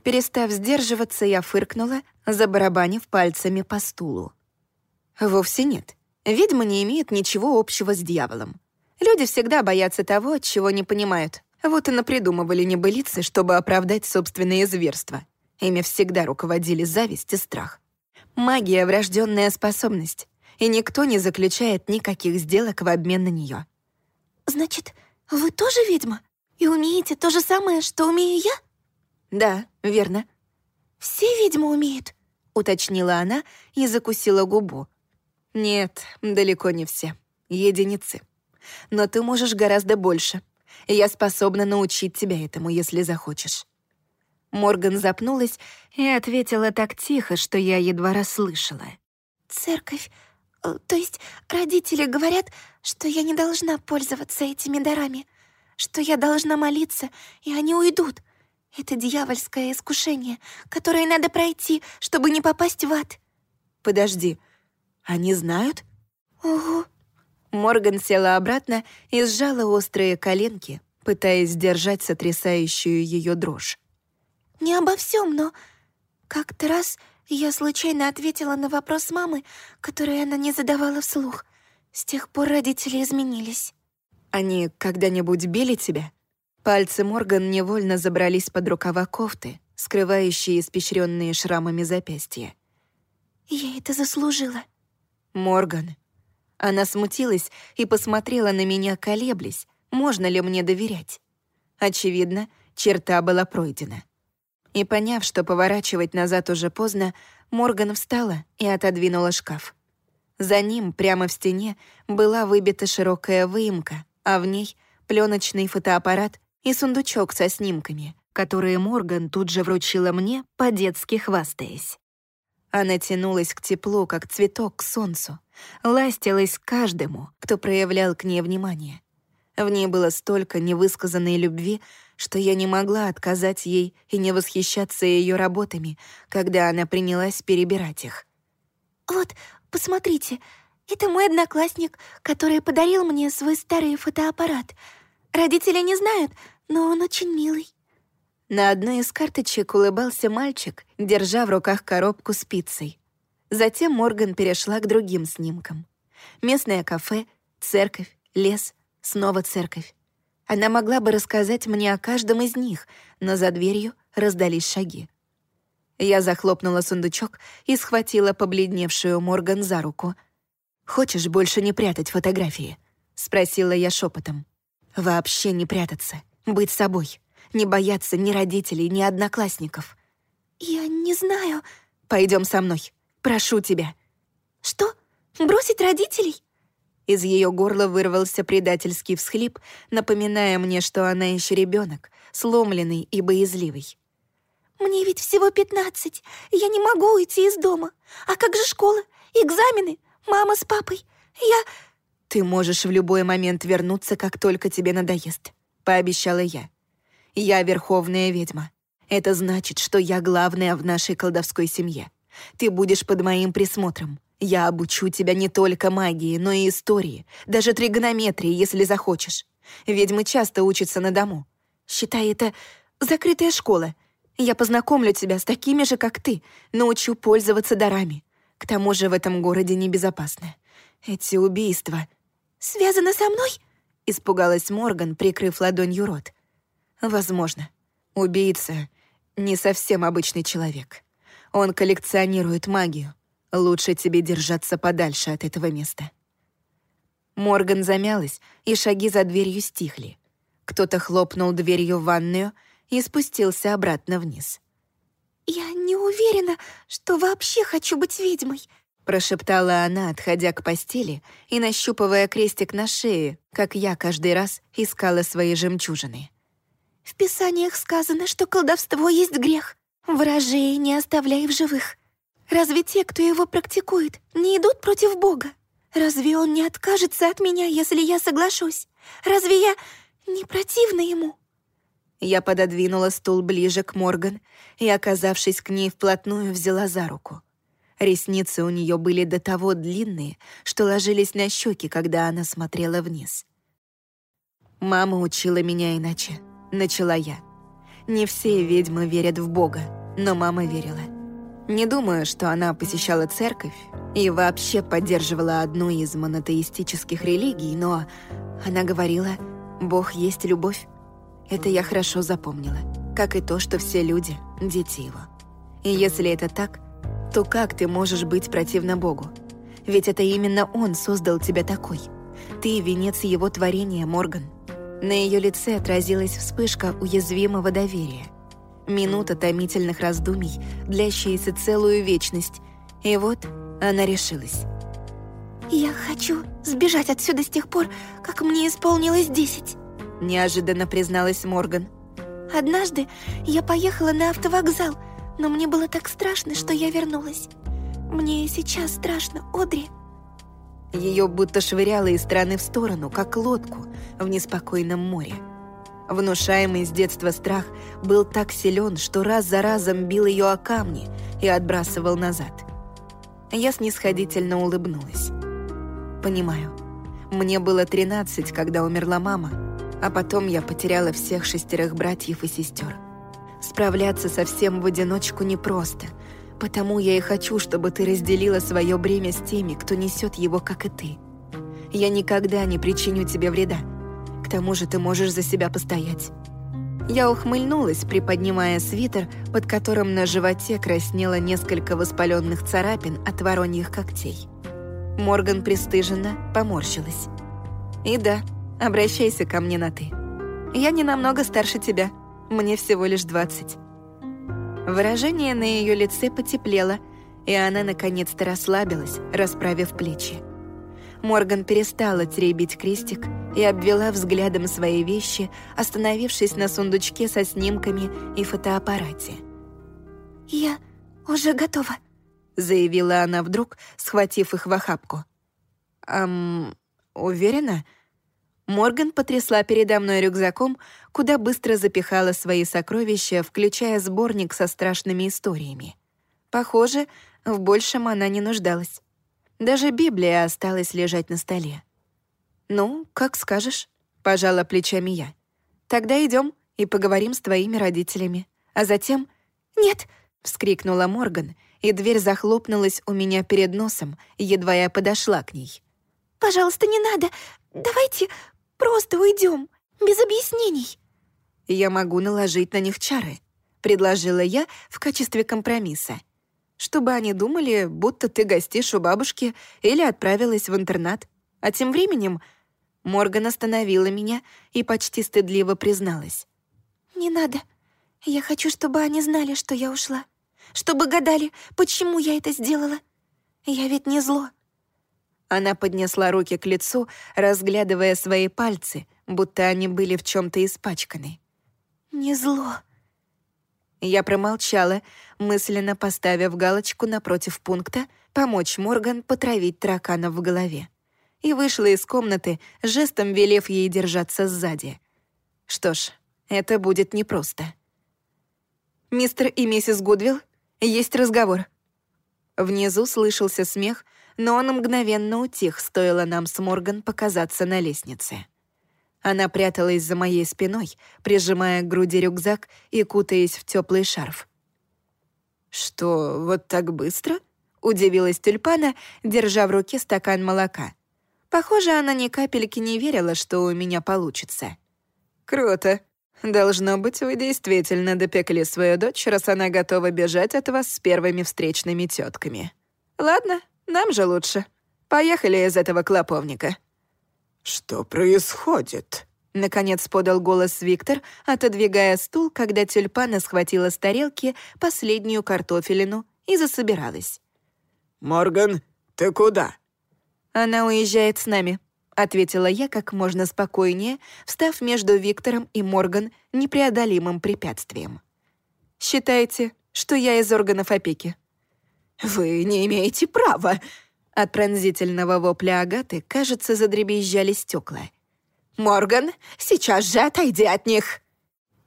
Перестав сдерживаться, я фыркнула, забарабанив пальцами по стулу. Вовсе нет. Ведьма не имеет ничего общего с дьяволом. Люди всегда боятся того, чего не понимают. Вот и напридумывали небылицы, чтобы оправдать собственные зверства. Ими всегда руководили зависть и страх. Магия — врожденная способность, и никто не заключает никаких сделок в обмен на нее. «Значит, вы тоже ведьма? И умеете то же самое, что умею я?» «Да, верно». «Все ведьмы умеют?» — уточнила она и закусила губу. «Нет, далеко не все. Единицы. Но ты можешь гораздо больше. Я способна научить тебя этому, если захочешь». Морган запнулась и ответила так тихо, что я едва расслышала. «Церковь, э, то есть родители говорят, что я не должна пользоваться этими дарами, что я должна молиться, и они уйдут. Это дьявольское искушение, которое надо пройти, чтобы не попасть в ад». «Подожди, они знают?» «Угу». Морган села обратно и сжала острые коленки, пытаясь сдержать сотрясающую ее дрожь. «Не обо всем, но как-то раз я случайно ответила на вопрос мамы, который она не задавала вслух. С тех пор родители изменились». «Они когда-нибудь били тебя?» Пальцы Морган невольно забрались под рукава кофты, скрывающие испещренные шрамами запястья. «Я это заслужила». «Морган». Она смутилась и посмотрела на меня, колеблясь, можно ли мне доверять. Очевидно, черта была пройдена. И поняв, что поворачивать назад уже поздно, Морган встала и отодвинула шкаф. За ним, прямо в стене, была выбита широкая выемка, а в ней — пленочный фотоаппарат и сундучок со снимками, которые Морган тут же вручила мне, по-детски хвастаясь. Она тянулась к теплу, как цветок к солнцу, ластилась каждому, кто проявлял к ней внимание. В ней было столько невысказанной любви, что я не могла отказать ей и не восхищаться ее работами, когда она принялась перебирать их. «Вот, посмотрите, это мой одноклассник, который подарил мне свой старый фотоаппарат. Родители не знают, но он очень милый». На одной из карточек улыбался мальчик, держа в руках коробку с пиццей. Затем Морган перешла к другим снимкам. Местное кафе, церковь, лес, снова церковь. Она могла бы рассказать мне о каждом из них, но за дверью раздались шаги. Я захлопнула сундучок и схватила побледневшую Морган за руку. «Хочешь больше не прятать фотографии?» — спросила я шепотом. «Вообще не прятаться, быть собой» не бояться ни родителей, ни одноклассников. «Я не знаю...» Пойдем со мной. Прошу тебя». «Что? Бросить родителей?» Из ее горла вырвался предательский всхлип, напоминая мне, что она еще ребенок, сломленный и боязливый. «Мне ведь всего пятнадцать. Я не могу уйти из дома. А как же школа? Экзамены? Мама с папой? Я...» «Ты можешь в любой момент вернуться, как только тебе надоест», — пообещала я. Я верховная ведьма. Это значит, что я главная в нашей колдовской семье. Ты будешь под моим присмотром. Я обучу тебя не только магии, но и истории, даже тригонометрии, если захочешь. Ведьмы часто учатся на дому. Считай, это закрытая школа. Я познакомлю тебя с такими же, как ты, научу пользоваться дарами. К тому же в этом городе небезопасно. Эти убийства... «Связаны со мной?» — испугалась Морган, прикрыв ладонью рот. Возможно. Убийца — не совсем обычный человек. Он коллекционирует магию. Лучше тебе держаться подальше от этого места. Морган замялась, и шаги за дверью стихли. Кто-то хлопнул дверью в ванную и спустился обратно вниз. «Я не уверена, что вообще хочу быть ведьмой», прошептала она, отходя к постели и нащупывая крестик на шее, как я каждый раз искала свои жемчужины. В Писаниях сказано, что колдовство есть грех. Ворожей не оставляй в живых. Разве те, кто его практикует, не идут против Бога? Разве он не откажется от меня, если я соглашусь? Разве я не противна ему?» Я пододвинула стул ближе к Морган и, оказавшись к ней вплотную, взяла за руку. Ресницы у нее были до того длинные, что ложились на щеки, когда она смотрела вниз. «Мама учила меня иначе», — начала я. «Не все ведьмы верят в Бога, но мама верила. Не думаю, что она посещала церковь и вообще поддерживала одну из монотеистических религий, но она говорила, Бог есть любовь. Это я хорошо запомнила, как и то, что все люди — дети его. И если это так, то как ты можешь быть противна Богу? Ведь это именно Он создал тебя такой. Ты — венец Его творения, Морган. На ее лице отразилась вспышка уязвимого доверия — Минута томительных раздумий, длящаяся целую вечность. И вот она решилась. «Я хочу сбежать отсюда с тех пор, как мне исполнилось десять», — неожиданно призналась Морган. «Однажды я поехала на автовокзал, но мне было так страшно, что я вернулась. Мне сейчас страшно, Одри». Ее будто швыряло из стороны в сторону, как лодку в неспокойном море. Внушаемый с детства страх был так силен, что раз за разом бил ее о камни и отбрасывал назад. Я снисходительно улыбнулась. «Понимаю. Мне было 13, когда умерла мама, а потом я потеряла всех шестерых братьев и сестер. Справляться со всем в одиночку непросто, потому я и хочу, чтобы ты разделила свое бремя с теми, кто несет его, как и ты. Я никогда не причиню тебе вреда, тому же ты можешь за себя постоять». Я ухмыльнулась, приподнимая свитер, под которым на животе краснело несколько воспаленных царапин от вороньих когтей. Морган пристыженно поморщилась. «И да, обращайся ко мне на «ты». Я не намного старше тебя, мне всего лишь двадцать». Выражение на ее лице потеплело, и она наконец-то расслабилась, расправив плечи. Морган перестала теребить крестик и обвела взглядом свои вещи, остановившись на сундучке со снимками и фотоаппарате. «Я уже готова», — заявила она вдруг, схватив их в охапку. «Эм, уверена?» Морган потрясла передо мной рюкзаком, куда быстро запихала свои сокровища, включая сборник со страшными историями. Похоже, в большем она не нуждалась. Даже Библия осталась лежать на столе. «Ну, как скажешь», — пожала плечами я. «Тогда идем и поговорим с твоими родителями. А затем...» «Нет!» — вскрикнула Морган, и дверь захлопнулась у меня перед носом, едва я подошла к ней. «Пожалуйста, не надо! Давайте просто уйдем, без объяснений!» «Я могу наложить на них чары», — предложила я в качестве компромисса чтобы они думали, будто ты гостишь у бабушки или отправилась в интернат. А тем временем Морган остановила меня и почти стыдливо призналась. «Не надо. Я хочу, чтобы они знали, что я ушла. Чтобы гадали, почему я это сделала. Я ведь не зло». Она поднесла руки к лицу, разглядывая свои пальцы, будто они были в чем то испачканы. «Не зло», я промолчала, мысленно поставив галочку напротив пункта «Помочь Морган потравить тараканов в голове». И вышла из комнаты, жестом велев ей держаться сзади. Что ж, это будет непросто. «Мистер и миссис Гудвилл, есть разговор». Внизу слышался смех, но он мгновенно утих, стоило нам с Морган показаться на лестнице. Она пряталась за моей спиной, прижимая к груди рюкзак и кутаясь в теплый шарф. «Что, вот так быстро?» — удивилась тюльпана, держа в руке стакан молока. Похоже, она ни капельки не верила, что у меня получится. «Круто. Должно быть, вы действительно допекли свою дочь, раз она готова бежать от вас с первыми встречными тетками. Ладно, нам же лучше. Поехали из этого клоповника». «Что происходит?» Наконец подал голос Виктор, отодвигая стул, когда тюльпана схватила с тарелки последнюю картофелину и засобиралась. «Морган, ты куда?» «Она уезжает с нами», — ответила я как можно спокойнее, встав между Виктором и Морган непреодолимым препятствием. «Считайте, что я из органов опеки». «Вы не имеете права», От пронзительного вопля Агаты, кажется, задребезжали стекла. «Морган, сейчас же отойди от них!»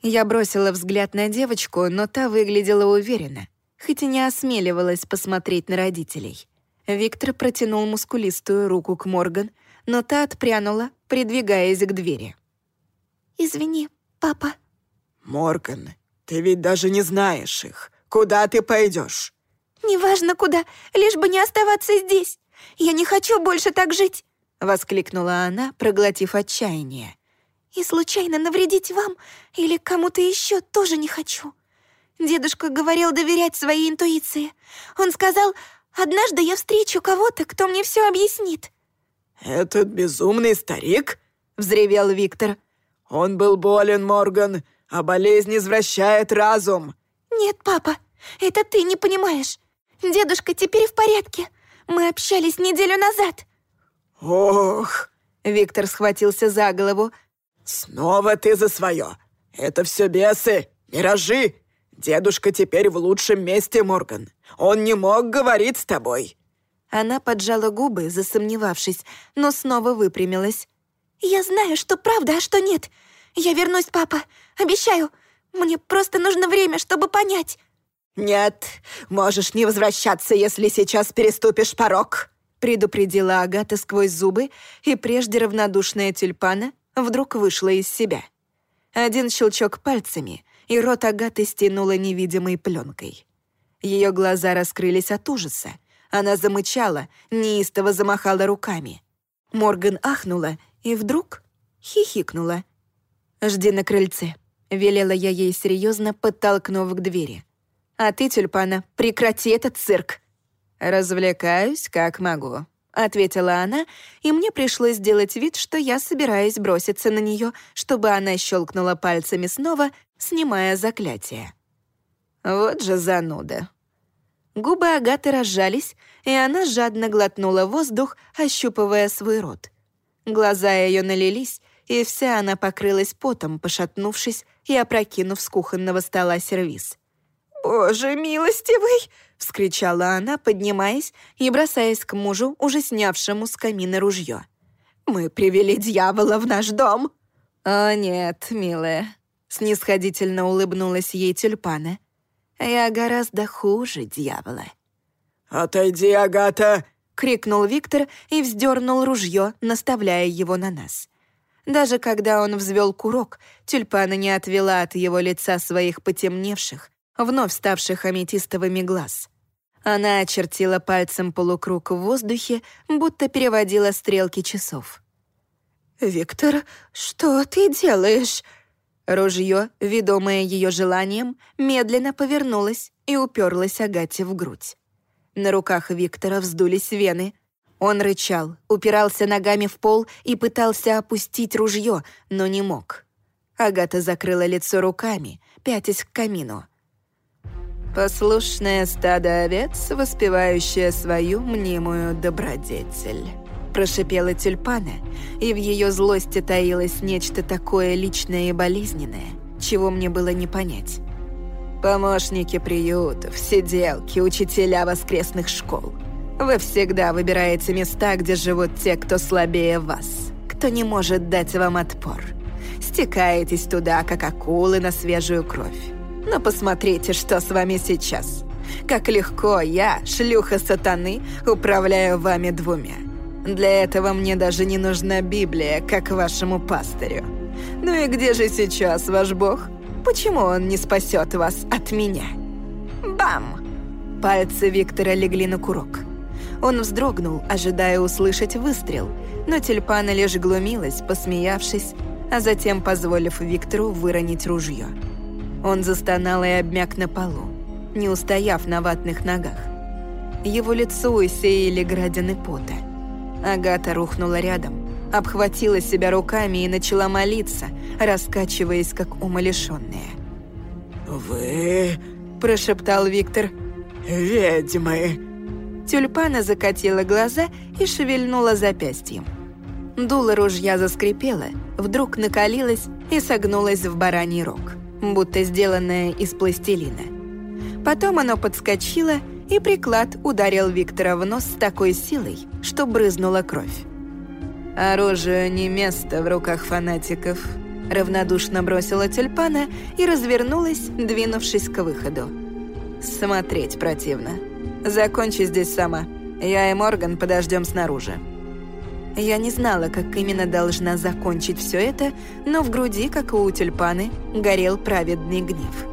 Я бросила взгляд на девочку, но та выглядела уверенно, хоть и не осмеливалась посмотреть на родителей. Виктор протянул мускулистую руку к Морган, но та отпрянула, придвигаясь к двери. «Извини, папа». «Морган, ты ведь даже не знаешь их. Куда ты пойдешь? «Неважно куда, лишь бы не оставаться здесь. Я не хочу больше так жить!» — воскликнула она, проглотив отчаяние. «И случайно навредить вам или кому-то еще тоже не хочу. Дедушка говорил доверять своей интуиции. Он сказал, однажды я встречу кого-то, кто мне все объяснит». «Этот безумный старик?» — взревел Виктор. «Он был болен, Морган, а болезнь извращает разум». «Нет, папа, это ты не понимаешь. Дедушка теперь в порядке. Мы общались неделю назад». «Ох!» Виктор схватился за голову. «Снова ты за свое. Это все бесы, миражи. Дедушка теперь в лучшем месте, Морган. Он не мог говорить с тобой». Она поджала губы, засомневавшись, но снова выпрямилась. «Я знаю, что правда, а что нет. Я вернусь, папа. Обещаю. Мне просто нужно время, чтобы понять». «Нет, можешь не возвращаться, если сейчас переступишь порог», предупредила Агата сквозь зубы, и прежде равнодушная тюльпана вдруг вышла из себя. Один щелчок пальцами, и рот Агаты стянула невидимой пленкой. Ее глаза раскрылись от ужаса. Она замычала, неистово замахала руками. Морган ахнула и вдруг хихикнула. «Жди на крыльце», — велела я ей серьезно, подтолкнув к двери. А ты, тюльпана, прекрати этот цирк!» «Развлекаюсь, как могу», — ответила она, и мне пришлось сделать вид, что я собираюсь броситься на нее, чтобы она щелкнула пальцами снова, снимая заклятие. Вот же зануда. Губы Агаты разжались, и она жадно глотнула воздух, ощупывая свой рот. Глаза ее налились, и вся она покрылась потом, пошатнувшись и опрокинув с кухонного стола сервиз. «Боже милостивый!» — вскричала она, поднимаясь и бросаясь к мужу, уже снявшему с камина ружье. «Мы привели дьявола в наш дом!» «О нет, милая», — снисходительно улыбнулась ей тюльпана. «Я гораздо хуже дьявола». «Отойди, Агата!» — крикнул Виктор и вздернул ружье, наставляя его на нас. Даже когда он взвел курок, тюльпана не отвела от его лица своих потемневших, вновь ставших аметистовыми глаз. Она очертила пальцем полукруг в воздухе, будто переводила стрелки часов. «Виктор, что ты делаешь?» Ружье, ведомое ее желанием, медленно повернулось и уперлось Агате в грудь. На руках Виктора вздулись вены. Он рычал, упирался ногами в пол и пытался опустить ружье, но не мог. Агата закрыла лицо руками, пятясь к камину. «Послушное стадо овец, воспевающее свою мнимую добродетель», прошипела тюльпана, и в ее злости таилось нечто такое личное и болезненное, чего мне было не понять. «Помощники приютов, сиделки, учителя воскресных школ. Вы всегда выбираете места, где живут те, кто слабее вас, кто не может дать вам отпор. Стекаетесь туда, как акулы на свежую кровь. Но посмотрите, что с вами сейчас. Как легко я, шлюха сатаны, управляю вами двумя. Для этого мне даже не нужна Библия, как вашему пастырю. Ну и где же сейчас ваш Бог? Почему он не спасет вас от меня? Бам! Пальцы Виктора легли на курок. Он вздрогнул, ожидая услышать выстрел, но тюльпана лишь глумилась, посмеявшись, а затем позволив Виктору выронить ружье. Он застонал и обмяк на полу, не устояв на ватных ногах. Его лицо усеяли градины пота. Агата рухнула рядом, обхватила себя руками и начала молиться, раскачиваясь, как умалишенная. «Вы...» – прошептал Виктор. «Ведьмы...» Тюльпана закатила глаза и шевельнула запястьем. Дуло ружья заскрипело, вдруг накалилось и согнулось в бараний рог будто сделанное из пластилина. Потом оно подскочило и приклад ударил Виктора в нос с такой силой, что брызнула кровь. «Оружие не место в руках фанатиков», — равнодушно бросила тюльпана и развернулась, двинувшись к выходу. «Смотреть противно. Закончи здесь сама. Я и Морган подождем снаружи». Я не знала, как именно должна закончить все это, но в груди, как у тюльпаны, горел праведный гнев.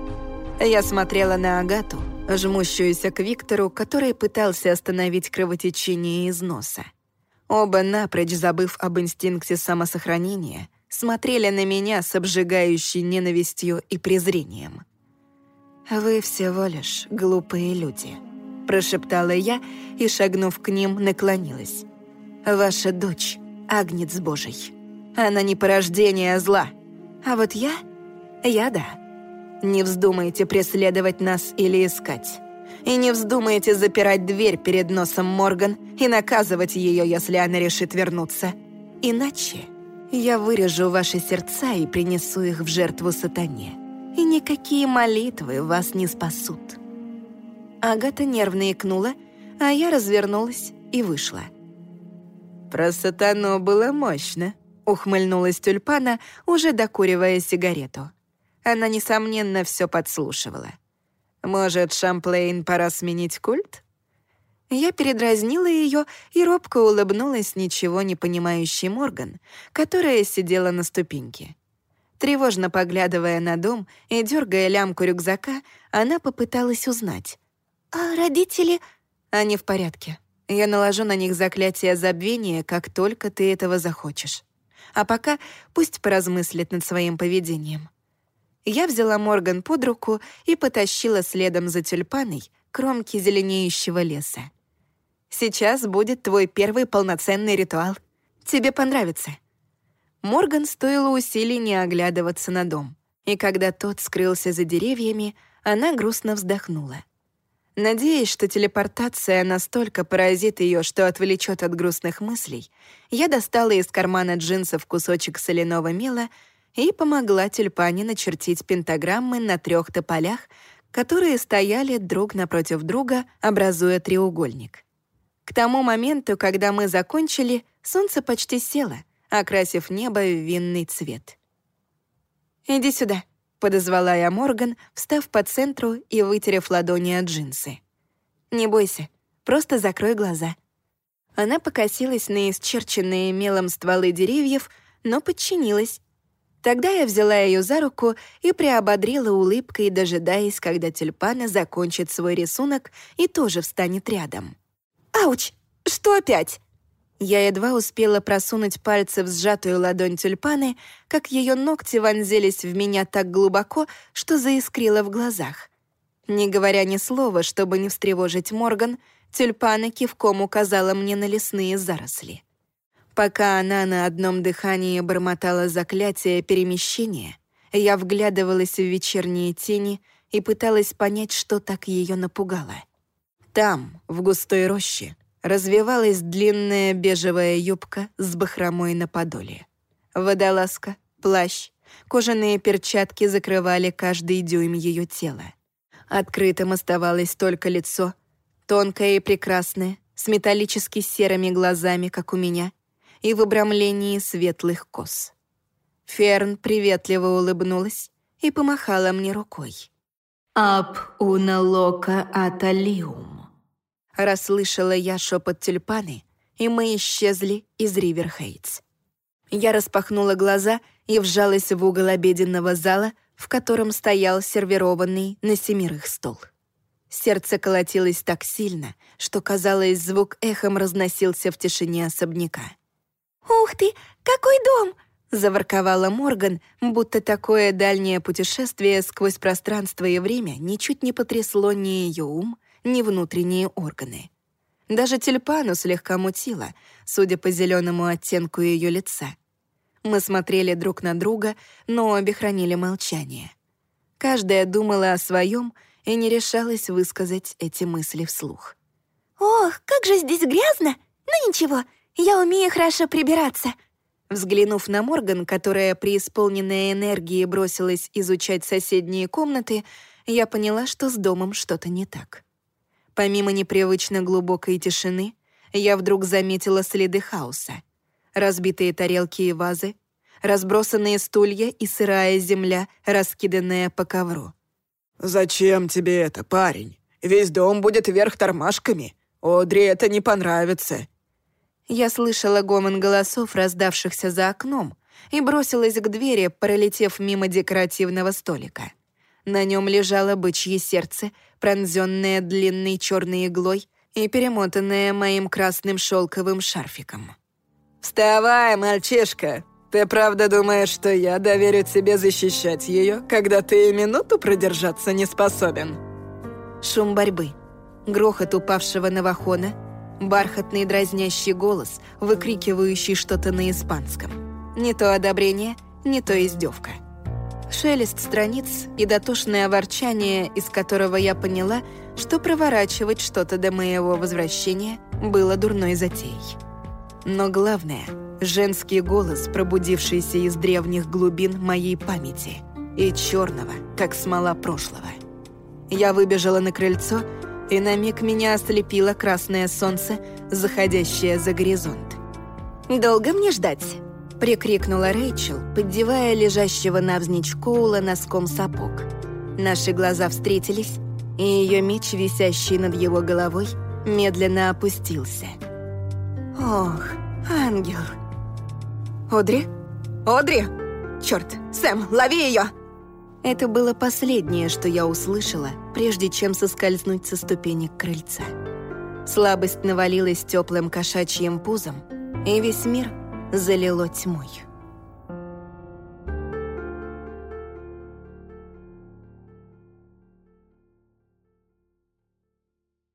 Я смотрела на Агату, жмущуюся к Виктору, который пытался остановить кровотечение из носа. Оба, напрочь забыв об инстинкте самосохранения, смотрели на меня с обжигающей ненавистью и презрением. «Вы всего лишь глупые люди», — прошептала я и, шагнув к ним, наклонилась. «Ваша дочь — агнец Божий. Она не порождение зла. А вот я... Я да. Не вздумайте преследовать нас или искать. И не вздумайте запирать дверь перед носом Морган и наказывать ее, если она решит вернуться. Иначе я вырежу ваши сердца и принесу их в жертву сатане. И никакие молитвы вас не спасут». Агата нервно икнула, а я развернулась и вышла. «Про сатану было мощно», — ухмыльнулась тюльпана, уже докуривая сигарету. Она, несомненно, все подслушивала. Может, Шамплейн пора сменить культ? Я передразнила ее и робко улыбнулась ничего не понимающей Морган, которая сидела на ступеньке. Тревожно поглядывая на дом и дергая лямку рюкзака, она попыталась узнать. «А родители...» «Они в порядке. Я наложу на них заклятие забвения, как только ты этого захочешь. А пока пусть поразмыслит над своим поведением». Я взяла Морган под руку и потащила следом за тюльпаной кромки зеленеющего леса. «Сейчас будет твой первый полноценный ритуал. Тебе понравится». Морган стоило усилий не оглядываться на дом, и когда тот скрылся за деревьями, она грустно вздохнула. Надеясь, что телепортация настолько поразит ее, что отвлечет от грустных мыслей, я достала из кармана джинсов кусочек соляного мела и помогла тюльпане начертить пентаграммы на трех тополях, которые стояли друг напротив друга, образуя треугольник. К тому моменту, когда мы закончили, солнце почти село, окрасив небо в винный цвет. «Иди сюда», — подозвала я Морган, встав по центру и вытерев ладони от джинсы. «Не бойся, просто закрой глаза». Она покосилась на исчерченные мелом стволы деревьев, но подчинилась, Тогда я взяла ее за руку и приободрила улыбкой, дожидаясь, когда тюльпана закончит свой рисунок и тоже встанет рядом. «Ауч! Что опять?» Я едва успела просунуть пальцы в сжатую ладонь тюльпаны, как ее ногти вонзились в меня так глубоко, что заискрило в глазах. Не говоря ни слова, чтобы не встревожить Морган, тюльпана кивком указала мне на лесные заросли. Пока она на одном дыхании бормотала заклятие перемещения, я вглядывалась в вечерние тени и пыталась понять, что так ее напугало. Там, в густой роще, развивалась длинная бежевая юбка с бахромой на подоле. Водолазка, плащ, кожаные перчатки закрывали каждый дюйм ее тела. Открытым оставалось только лицо, тонкое и прекрасное, с металлически серыми глазами, как у меня, и в обрамлении светлых кос. Ферн приветливо улыбнулась и помахала мне рукой. «Ап уна лока аталиум», — расслышала я шепот тюльпаны, и мы исчезли из Риверхейтс. Я распахнула глаза и вжалась в угол обеденного зала, в котором стоял сервированный на семерых стол. Сердце колотилось так сильно, что, казалось, звук эхом разносился в тишине особняка. «Ух ты, какой дом!» — заворковала Морган, будто такое дальнее путешествие сквозь пространство и время ничуть не потрясло ни ее ум, ни внутренние органы. Даже тюльпану слегка мутило, судя по зеленому оттенку ее лица. Мы смотрели друг на друга, но обе хранили молчание. Каждая думала о своем и не решалась высказать эти мысли вслух. «Ох, как же здесь грязно! Ну ничего, я умею хорошо прибираться». Взглянув на Морган, которая при исполненной энергии бросилась изучать соседние комнаты, я поняла, что с домом что-то не так. Помимо непривычно глубокой тишины, я вдруг заметила следы хаоса. Разбитые тарелки и вазы, разбросанные стулья и сырая земля, раскиданная по ковру. «Зачем тебе это, парень? Весь дом будет вверх тормашками. Одри это не понравится». Я слышала гомон голосов, раздавшихся за окном, и бросилась к двери, пролетев мимо декоративного столика. На нем лежало бычье сердце, пронзенное длинной черной иглой и перемотанное моим красным шелковым шарфиком. «Вставай, мальчишка! Ты правда думаешь, что я доверю тебе защищать ее, когда ты и минуту продержаться не способен?» Шум борьбы, грохот упавшего новохона, бархатный дразнящий голос, выкрикивающий что-то на испанском. Не то одобрение, не то издевка. Шелест страниц и дотошное ворчание, из которого я поняла, что проворачивать что-то до моего возвращения было дурной затеей. Но главное — женский голос, пробудившийся из древних глубин моей памяти и черного, как смола прошлого. Я выбежала на крыльцо, и на миг меня ослепило красное солнце, заходящее за горизонт. «Долго мне ждать?» — прикрикнула Рэйчел, поддевая лежащего навзничь Коула носком сапог. Наши глаза встретились, и ее меч, висящий над его головой, медленно опустился. «Ох, ангел!» «Одри? Одри! Черт, Сэм, лови ее!» Это было последнее, что я услышала, прежде чем соскользнуть со ступенек крыльца. Слабость навалилась теплым кошачьим пузом, и весь мир залило тьмой.